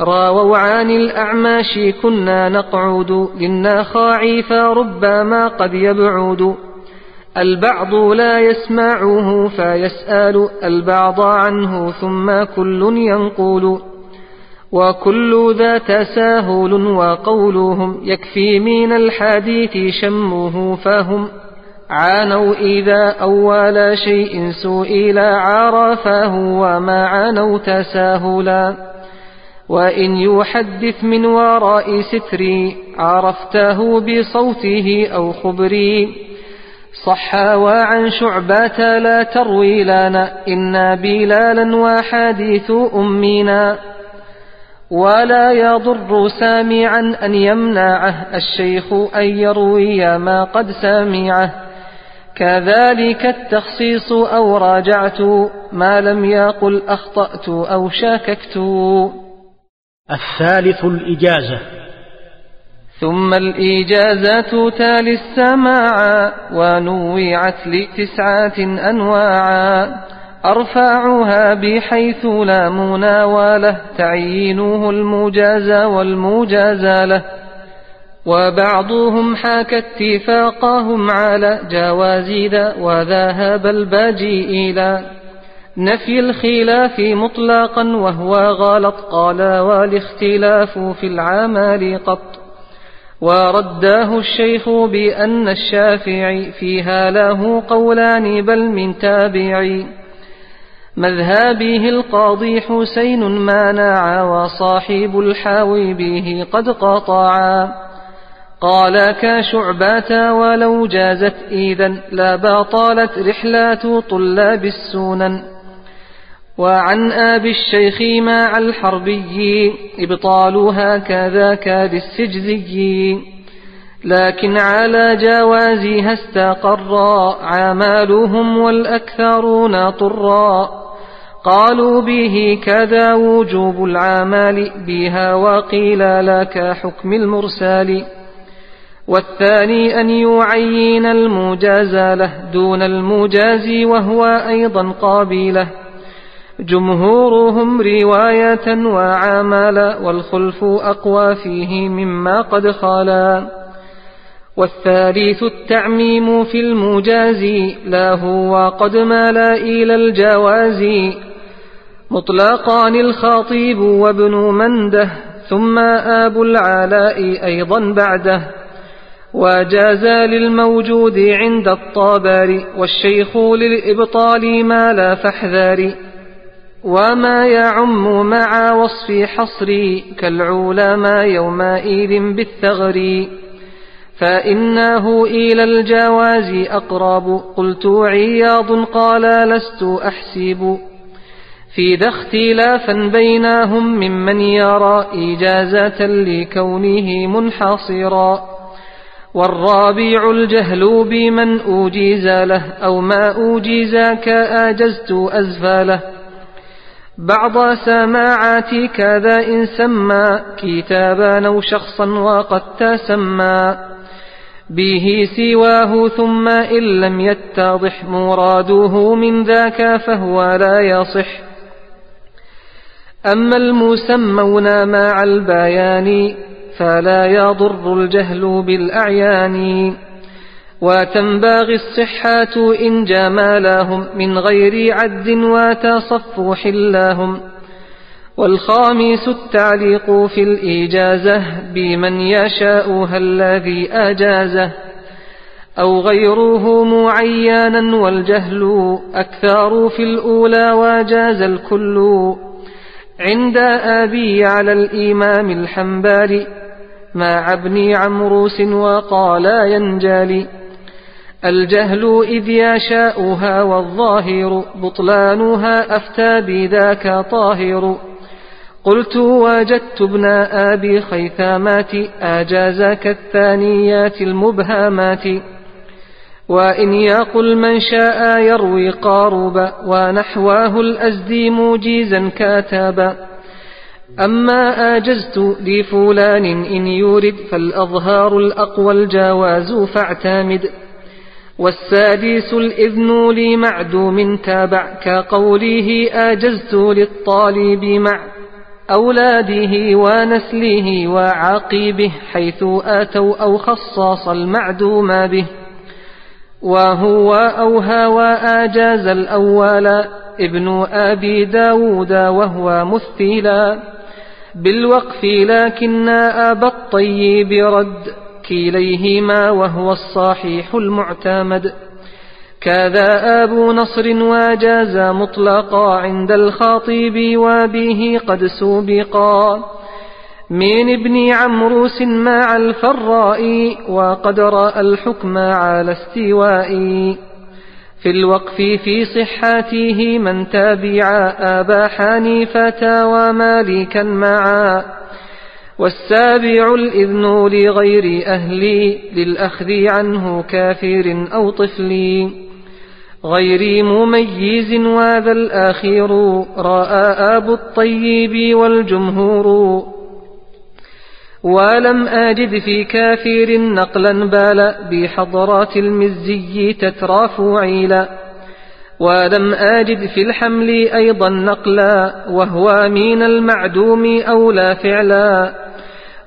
راووا عن الأعماش كنا نقعد للنخاع فربما قد يبعد البعض لا يسمعه فيسأل البعض عنه ثم كل ينقول وكل ذا تساهل وقولهم يكفي من الحديث شمه فهم عانوا إذا أول شيء سئل عرفه وما عانوا تساهلا. وإن يحدث من وراء ستري عرفته بصوته أو خبري. صح وعن شعبة لا تروي لنا إنا بلالا وحديث أمنا ولا يضر سامعا أن يمنعه الشيخ أن يروي ما قد سمعه كذلك التخصيص أو راجعت ما لم يقل أخطأت أو شاككت. الثالث الإجازة. ثم الإجازات تالي السماع ونوعت لتسعة أنواعا. أرفعها بحيث لا مناولة تعيينه المجازى والمجازى له. وبعضهم حاك اتفاقهم على جواز ذا وذهب الباجي إلى نفي الخلاف مطلقا وهو غلط قال والاختلاف في العمل قط. ورداه الشيخ بأن الشافعي فيها له قولان بل من تابعي. مذهبه القاضي حسين مانع وصاحب الحاوي به قد قطعا قال كشعبة ولو جازت إذا لا بطالت رحلات طلاب السنن. وعن أبي الشيخ مع الحربي إبطالها كذاك للسجزي لكن على جوازها استقرا عمالهم والأكثرون طرا. قالوا به كذا وجوب العمال بها وقيل لك حكم المرسال والثاني أن يعين المجازى له دون المجازي وهو أيضا قابله. جمهورهم رواية وعملا والخلف أقوى فيه مما قد خلا والثالث التعميم في المجازي لا هو قد مال إلى الجواز. مطلقان الخطيب وابن منده ثم آب العلاء أيضا بعده. وجاز للموجود عند الطابر والشيخ للإبطال ما لا فاحذر وما يعم مع وصف حصري كالعلماء يومئذ بالثغر فإنه إلى الجواز أقرب قلت عياض قال لست أحسب في ذا اختلافا بينهم ممن يرى إجازة لكونه منحصرا والرابع الجهل بمن أوجيز له أو ما أوجيز كأجزت أزفاله بعض سماعات كذا إن سمى كتابا أو شخصا وقد تسمى. به سواه ثم إن لم يتضح مراده من ذاك فهو لا يصح. أما المسمون مع البيان فلا يضر الجهل بالأعيان. وتنبغي الصحات إن جمالهم من غير عد وتصفح لهم والخامس التعليق في الإجازة بمن يشاءها الذي أجازه. أو غيره معينا والجهل أكثر في الأولى وجاز الكل. عند أبي على الإمام الحنبالي مع ابن عمروس وقال ينجلي. الجهل إذ يشاؤها والظاهر بطلانها أفتى بذاك طاهر. قلت وجدت ابن أبي خيثامات أجاز كالثانيات المبهمات. وإن يقل من شاء يروي قاربا ونحواه الأزدي موجيزا كاتبا أما آجزت لفلان إن يورد فالأظهار الأقوى الجواز فاعتمد. والسادس الإذن لي معدوم تابع كقوله آجزت للطالب مع أولاده ونسله وعقيبه حيث آتوا أو خصص المعدوم به وهو أوهى وآجاز الأول ابن أبي داود وهو مثيلا بالوقف لكن أبا الطيب رد كليهما وهو الصحيح المعتمد. كذا أبو نصر وجاز مطلقا عند الخطيب وبه قد سبقا من ابن عمروس مع الفراء وقد رأى الحكم على استواء. في الوقف في صحته من تابع أبا حنيفة ومالكا معا. والسابع الإذن لغير أهلي للأخذ عنه كافر أو طفل غير مميز وذا الأخير رأى أبو الطيب والجمهور. ولم أجد في كافر نقلا بال بحضرات المزي تترى فعيلا ولم أجد في الحمل أيضا نقلا وهو من المعدوم أولى فعلا.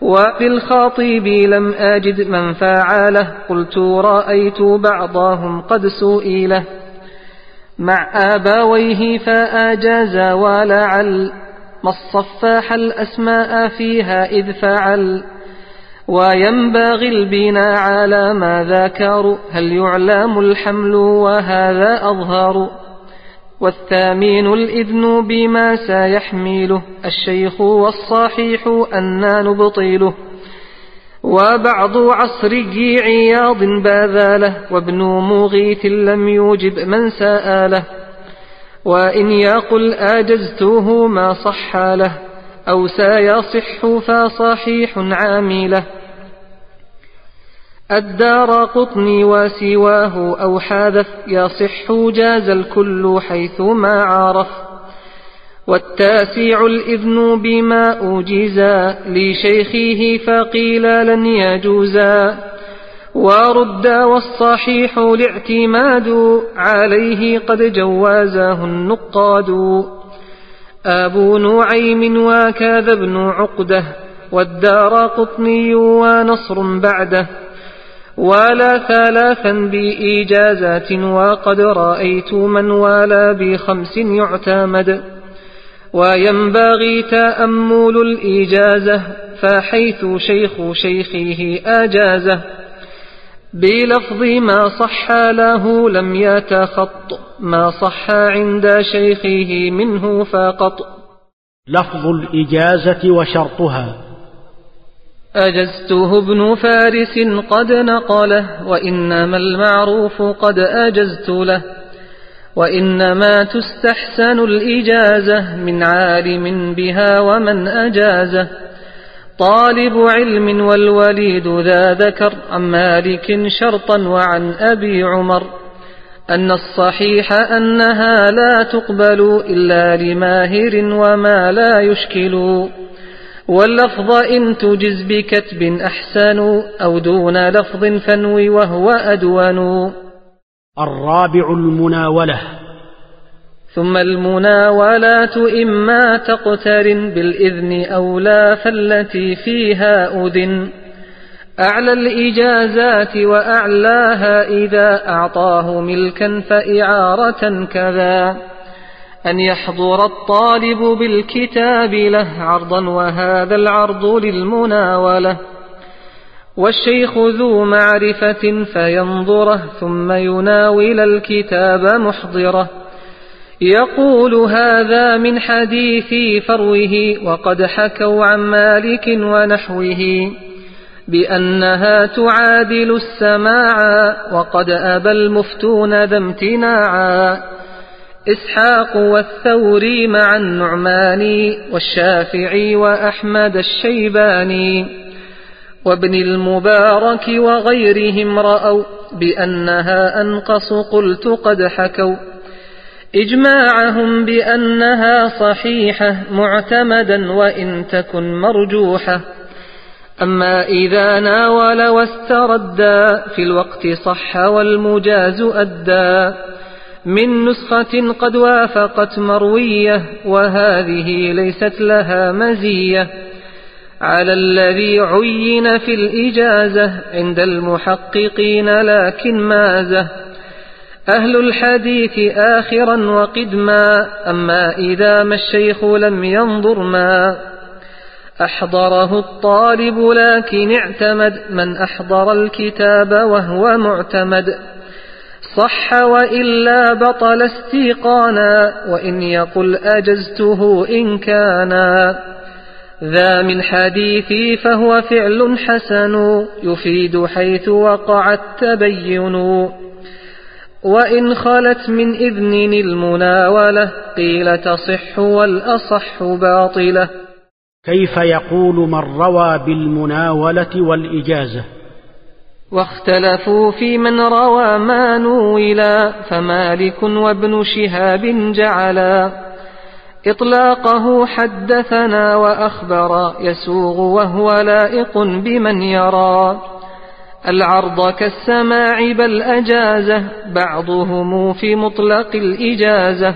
وفي الخاطب لم أجد من فعله. قلت رأيت بعضهم قد سئله مع آباويه فأجاز ولعل. ما الصفاح الأسماء فيها إذ فعل. وينبغي البناء على ما ذكروا هل يعلم الحمل وهذا أظهر؟ والثامين الإذن بما سيحمله الشيخ والصحيح أنا نبطيله. وبعض عصري عياض باذاله وابن مغيث لم يوجب من سآله وإن يقل آجزته ما صح له أو سيصح فصحيح عامله. الدار قطني وسواه أو حادث يصح جاز الكل حيث ما عرف. والتاسع الإذن بما أوجزا لشيخه فقيل لن يجوزا. ورد والصحيح الاعتماد عليه قد جوازه النقاد. أبو نعيم وكذا ابن عقدة والدار قطني ونصر بعده. ولا ثلاثا بإجازات وقد رأيت من والى بخمس يعتمد. وينبغي تأمل الإجازة فحيث شيخ شيخه أجازه. بلفظ ما صح له لم يتخط ما صح عند شيخه منه فقط. لفظ الإجازة وشرطها. أجزته ابن فارس قد نقله وإنما المعروف قد أجزت له وإنما تستحسن الإجازة من عالم بها ومن أجازه. طالب علم والوليد ذا ذكر عن مالك شرطا وعن أبي عمر أن الصحيح أنها لا تقبل إلا لماهر وما لا يشكل. واللفظ إن تجز بكتب أحسن أو دون لفظ فنوي وهو أدون. الرابع المناولة. ثم المناولات إما تقترن بالإذن أو لا فالتي فيها أذن. أعلى الإجازات وأعلاها إذا أعطاه ملكا فإعارة كذا. أن يحضر الطالب بالكتاب له عرضا وهذا العرض للمناولة. والشيخ ذو معرفة فينظره ثم يناول الكتاب محضره. يقول هذا من حديث فروه وقد حكوا عن مالك ونحوه بأنها تعادل السماع وقد أبى المفتون ذا امتناعا. إسحاق والثوري مع النعماني والشافعي وأحمد الشيباني وابن المبارك وغيرهم رأوا بأنها أنقص قلت قد حكوا إجماعهم بأنها صحيحة معتمدا وإن تكن مرجوحة أما إذا ناول واستردا في الوقت صح والمجاز أدى من نسخة قد وافقت مروية وهذه ليست لها مزية. على الذي عين في الإجازة عند المحققين لكن مازه أهل الحديث آخرا وقدما أما إذا ما الشيخ لم ينظر ما أحضره الطالب لكن اعتمد من أحضر الكتاب وهو معتمد. صح وإلا بطل استيقانا وإن يقل أجزته إن كانا. ذا من حديثي فهو فعل حسن يفيد حيث وقع التبين. وإن خلت من إذن المناولة قيل تصح والأصح باطلة. كيف يقول من روى بالمناولة والإجازة؟ واختلفوا في من روى ما نولا فمالك وابن شهاب جعلا إطلاقه حدثنا وأخبر يسوغ وهو لائق بمن يرى العرض كالسماع بل أجازه بعضهم في مطلق الإجازة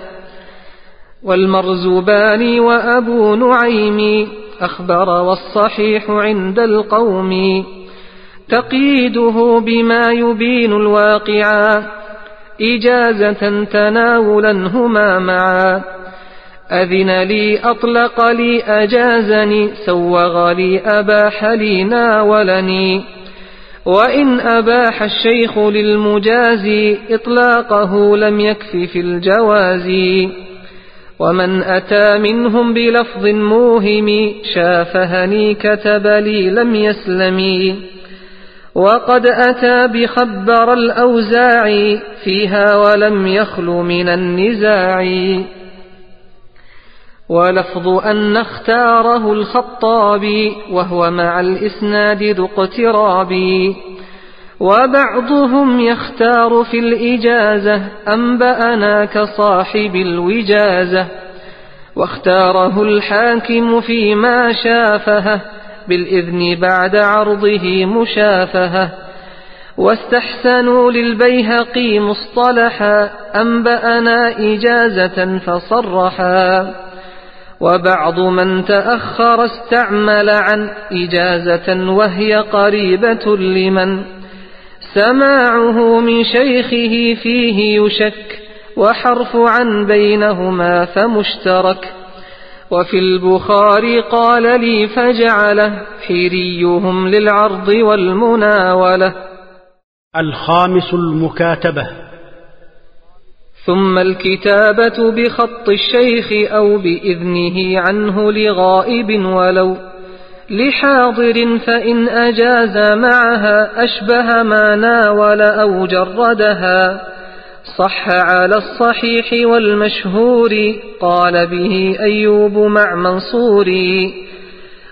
والمرزبان وأبو نعيم أخبر والصحيح عند القوم تقييده بما يبين الواقعا إجازة تناولا هما معا. أذن لي أطلق لي أجازني سوغ لي أباح لي ناولني. وإن أباح الشيخ للمجازي إطلاقه لم يكف في الجواز. ومن أتى منهم بلفظ موهم شافهني كتب لي لم يسلمي وقد أتى بخبر الأوزاع فيها ولم يخل من النزاع. ولفظ أن اختاره الخطابي وهو مع الإسناد ذو اقتراب. وبعضهم يختار في الإجازة أنبأنا كصاحب الوجازة. واختاره الحاكم فيما شافه بالإذن بعد عرضه مشافهة. واستحسنوا للبيهقي مصطلحا أنبأنا إجازة فصرحا. وبعض من تأخر استعمل عن إجازة وهي قريبة لمن سماعه من شيخه فيه يشك وحرف عن بينهما فمشترك. وفي البخاري قال لي فجعله حيريهم للعرض والمناولة. الخامس المكاتبة. ثم الكتابة بخط الشيخ أو بإذنه عنه لغائب ولو لحاضر فإن أجاز معها أشبه ما ناول أو جردها. صح على الصحيح والمشهور قال به أيوب مع منصور.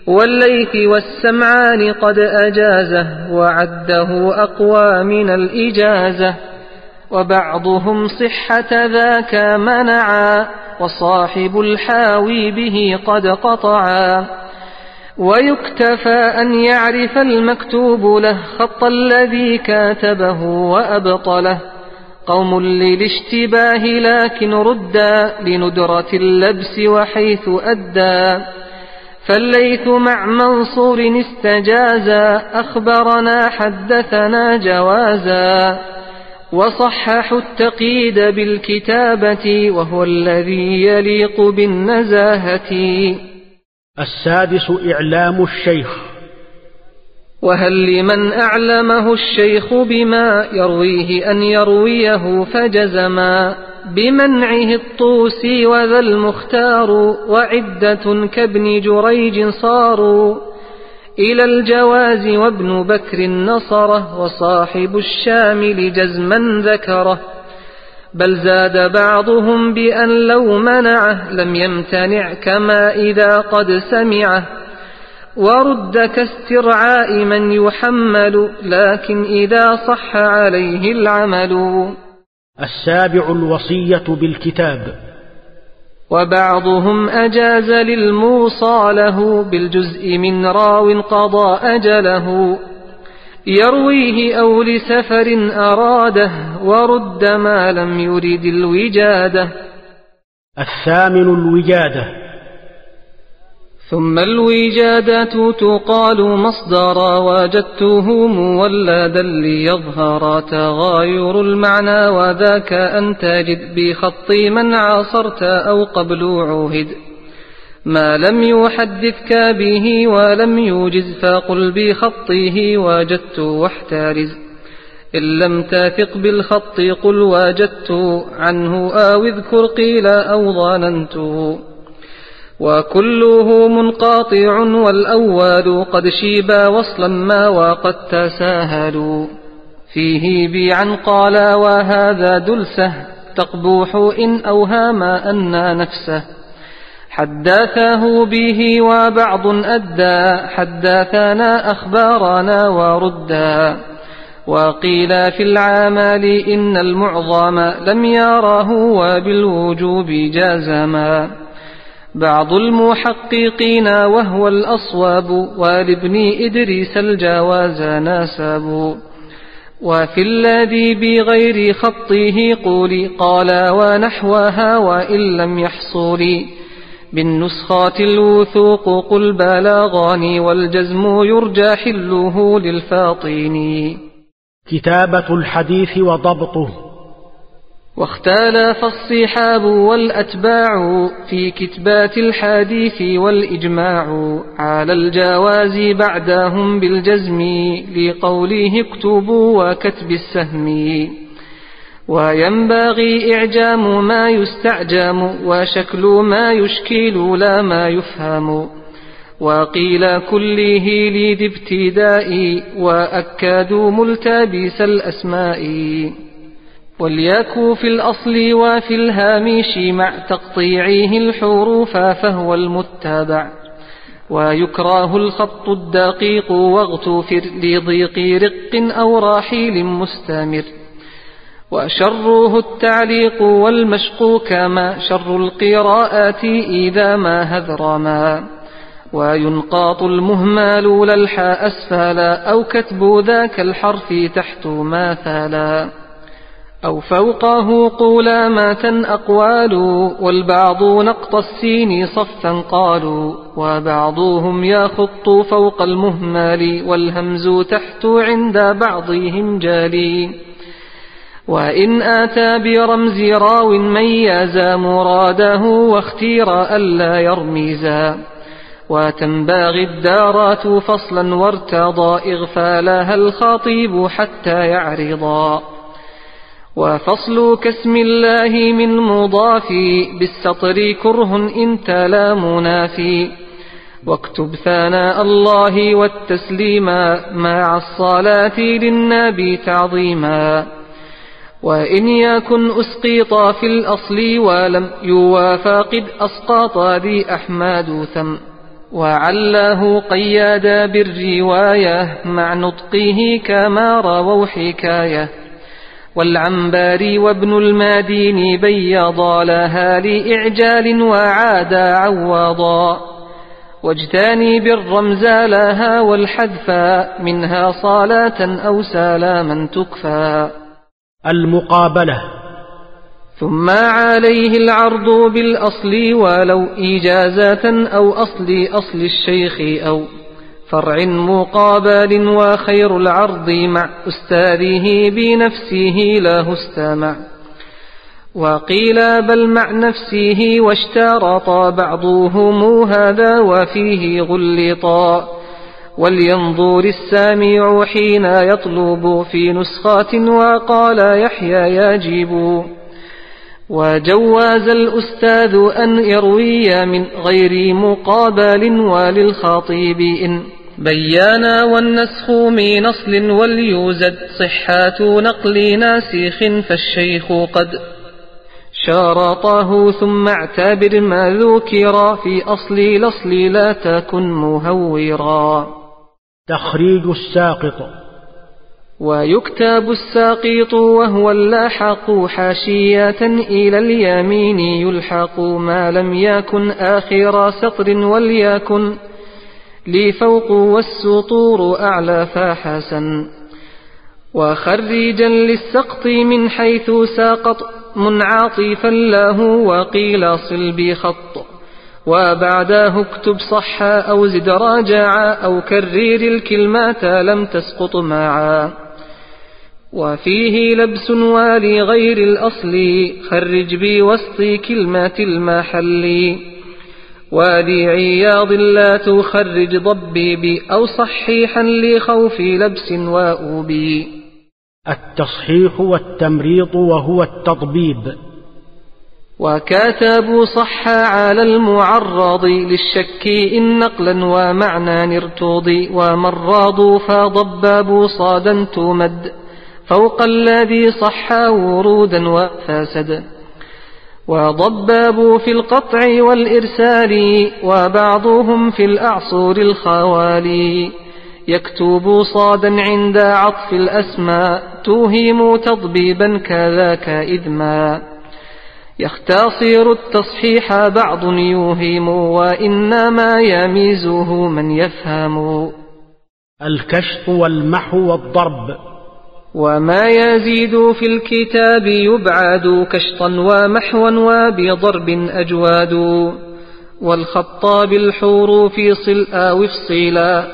والليث والسمعان قد أجازه وعده أقوى من الإجازة وبعضهم صحة ذاك منعا وصاحب الحاوي به قد قطعا. ويكتفى أن يعرف المكتوب له خط الذي كاتبه وأبطله. قوم للاشتباه لكن ردا لندرة اللبس وحيث أدى. فالليث مع منصور استجازا أخبرنا حدثنا جوازا. وصححوا التقييد بالكتابة وهو الذي يليق بالنزاهة. السادس إعلام الشيخ. وهل لمن أعلمه الشيخ بما يرويه أن يرويه فجزما بمنعه الطوسي وذا المختار وعدة كابن جريج صاروا إلى الجواز وابن بكر نصره وصاحب الشامل جزما ذكره بل زاد بعضهم بأن لو منعه لم يمتنع كما إذا قد سمعه ورد كاسترعاء من يحمل لكن إذا صح عليه العمل. السابع الوصية بالكتاب. وبعضهم أجاز للموصى له بالجزء من راو قضى أجله. يرويه أو لسفر أراده ورد ما لم يرد الوجادة. الثامن الوجادة. ثم الوجادة تقال مصدرا وجدته مولدا ليظهر تغاير المعنى وذاك أن تجد بخط من عاصرت أو قبل عهد. ما لم يحدثك به ولم يوجز فقل بخطه وجدت واحترز. إن لم تثق بالخط قل وجدت عنه أو اذكر قيل أو ظننته. وكله منقاطع والأول قد شيبا وصلا ما وقد تساهلوا. فيه بيعا قال وهذا دلسة تقبوح إن أوهام أن نفسه. حدثه به وبعض أدى حدثنا أخبارنا وردا. وقيل في العمال إن المعظم لم يراه وبالوجوب جازما. بعض المحققين وهو الأصواب ولابن إدريس الجواز ناسب وفي الذي بغير خطه قولي قال ونحوها وإن لم يحصل بالنسخات الوثوق قل بلاغاني والجزم يرجى حله للفاطين. كتابة الحديث وضبطه. واختلف الصحاب والأتباع في كتبات الحديث والإجماع على الجواز بعدهم بالجزم لقوله اكتبوا وكتب السهم. وينبغي إعجام ما يستعجم وشكل ما يشكل لا ما يفهم. وقيل كله لذي ابتداء وأكدوا ملتبس الأسماء. وليكو في الأصل وفي الهامش مع تقطيعه الحروف فهو المتبع ويكره الخط الدقيق واغتفر لضيق رق أو راحيل مستمر. وشره التعليق والمشق كما شر القراءات إذا ما هذرما وينقاط المهمال للحاء أسفلا أو كتب ذاك الحرف تحت ماثلا أو فوقه قولامة أقوال والبعض نقط السين صفا قالوا وبعضهم يخط فوق المهمال والهمز تحت عند بعضهم جالي. وإن آتى برمز راو ميزا مراده واختير ألا يرميزا. وتنباغي الدارات فصلا وارتضى إغفالها الخطيب حتى يعرضا. وفصل كاسم الله من مضاف بالسطر كره إن تلا منافي. واكتب ثناء الله والتسليما مع الصلاة للنبي تعظيما. وإن يكن أسقيط في الأصل ولم يوافقد أسقاط ذي أحمد ثم. وعلاه قيادا بالرواية مع نطقه كما رووا حكاية. والعنباري وابن المادين بيضا لها لإعجال وعادا عوضا. واجتاني بالرمز لها والحذفا منها صلاة أو سلاما تكفى. المقابلة. ثم عليه العرض بالأصل ولو إجازة أو أصل أصل الشيخ أو فرع مقابل وخير العرض مع أستاذه بنفسه له استمع. وقيل بل مع نفسه واشترط بعضهم هذا وفيه غلطا ولينظر السامع حين يطلب في نسخات وقال يحيى يجب وجواز الأستاذ أن يروي من غير مقابل وللخطيب إن بيانا والنسخ من أصل وليوزد صحات نقل ناسخ فالشيخ قد شارطه ثم اعتبر ما ذكر في أصل الأصل لا تكن مهورا تخريج الساقط. ويكتب الساقيط وهو اللاحق حاشية إلى اليمين يلحق ما لم يكن آخر سطر وليكن لي فوق والسطور أعلى فحسن وخريجا للسقط من حيث ساقط منعاطفا له وقيل صل بخط وبعده اكتب صح أو زد راجعا أو كرر الكلمات لم تسقط معا. وفيه لبس ولغير الأصل خرج بوسط كلمات المحل. وذي عياض لا تخرج ضبيبي أو صحيحا لخوف لبس وأوبي. التصحيح والتمريط وهو التطبيب. وكاتبوا صح على المعرض للشك إن نقلا ومعنى ارتوضي ومراضوا فضبابوا صادا تمد. فوق الذي صح ورودا وفاسد. وضبابوا في القطع والإرسال وبعضهم في الأعصور الخوالي. يكتب صادا عند عطف الأسماء توهم تضبيبا كذاك إذ ما يختصر التصحيح بعض يوهم وإنما يميزه من يفهم. الكشط والمحو والضرب. وما يزيد في الكتاب يبعد كشطا ومحوا وبضرب أجواد والخطاب الحروف صل أو افصلا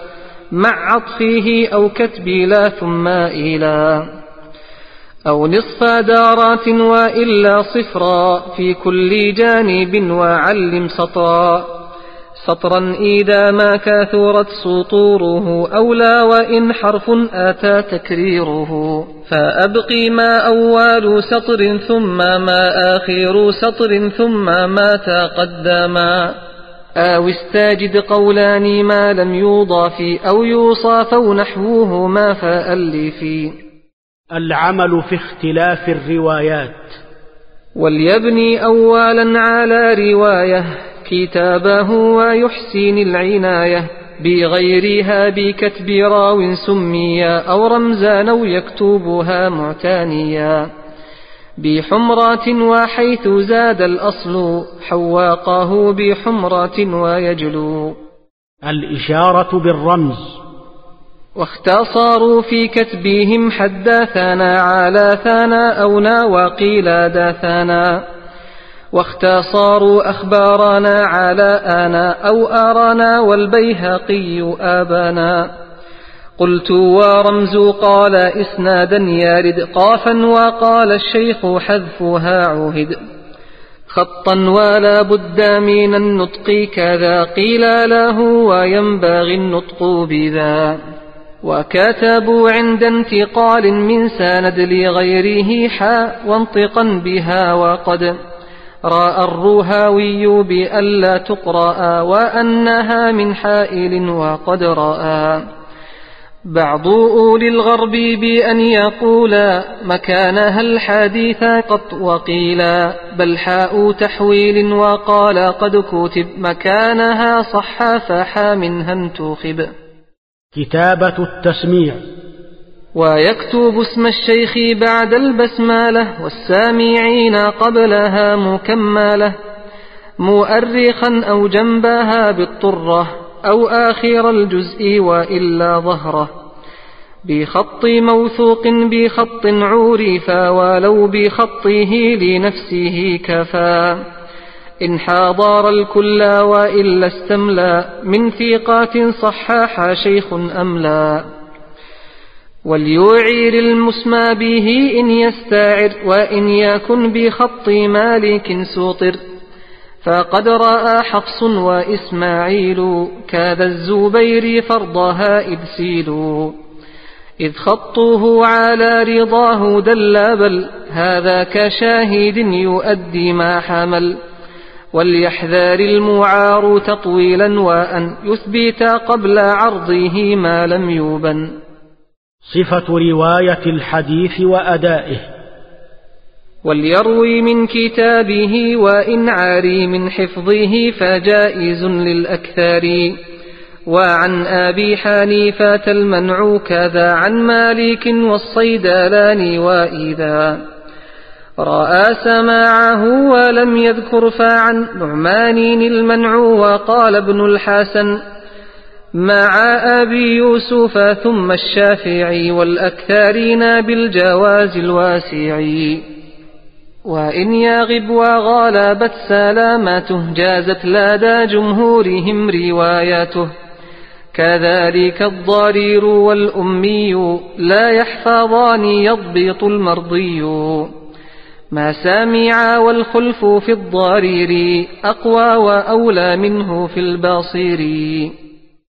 مع عطفه أو كتب لا ثم إلى أو نصف دارات وإلا صفرا في كل جانب وعلم سطرا سطرا إذا ما كثرت سطوره أولى وإن حرف أتى تكريره. فأبقي ما أول سطر ثم ما آخر سطر ثم ما تقدما أو استاجد قولان ما لم يوضى في أو يوصى فنحوه ما فألفي العمل في اختلاف الروايات. وليبني أولا على رواية. كتابه ويحسن العناية بغيرها بكتب راو سميا أو رمزا أو يكتبها معتانيا بحمرات وحيث زاد الأصل حواقه بحمرات ويجلو. الإشارة بالرمز. واختصاروا في كتبهم حدثنا على ثنا أو نا وقيل داثنا واختصاروا أخبارنا على آنا أو أرانا والبيهقي آبانا. قلت ورمز قال إسنادا يارد قافا وقال الشيخ حذفها عهد. خطا ولا بد من النطق كذا قيل له وينبغي النطق بذا. وكتبوا عند انتقال من ساند لغيره حا وانطقا بها وقد. رأى الرهاوي بألا تقرأ وأنها من حائل وقد رأى بعض أولي الغرب بأن يقولا مكانها الحديث قط وقيلا بل حاء تحويل وقال قد كتب مكانها صح فحا منها انتخب. كتابة التسميع. ويكتب اسم الشيخ بعد البسمالة والسامعين قبلها مكملة مؤرخا أو جنبها بالطرة أو آخر الجزء وإلا ظهرة بخط موثوق بخط عورفا ولو بخطه لنفسه كفى إن حاضر الكل وإلا استملى من ثقات صحاح شيخ أملا وليعير المسمى به إن يستعر وإن يكن بخط مالك سوطر. فقد رأى حفص وإسماعيل كذا الزبير فرضها إذ سيلوا. إذ خطوه على رضاه دل بل هذا كشاهد يؤدي ما حمل. وليحذر المعار تطويلا وأن يثبت قبل عرضه ما لم يوبن. صفة رواية الحديث وأدائه. وليروي من كتابه وإن عاري من حفظه فجائز للأكثر وعن أبي حنيفة المنع كذا عن مالك والصيدلان وإذا. رأى سماعه ولم يذكر فعن نعمان المنع وقال ابن الحسن مع أبي يوسف ثم الشافعي والأكثرين بالجواز الواسع. وإن يغب وغالبت سلامته جازت لدى جمهورهم روايته كذلك الضرير والأمي لا يحفظان يضبط المرضي. ما سامع والخلف في الضرير أقوى وأولى منه في الباصير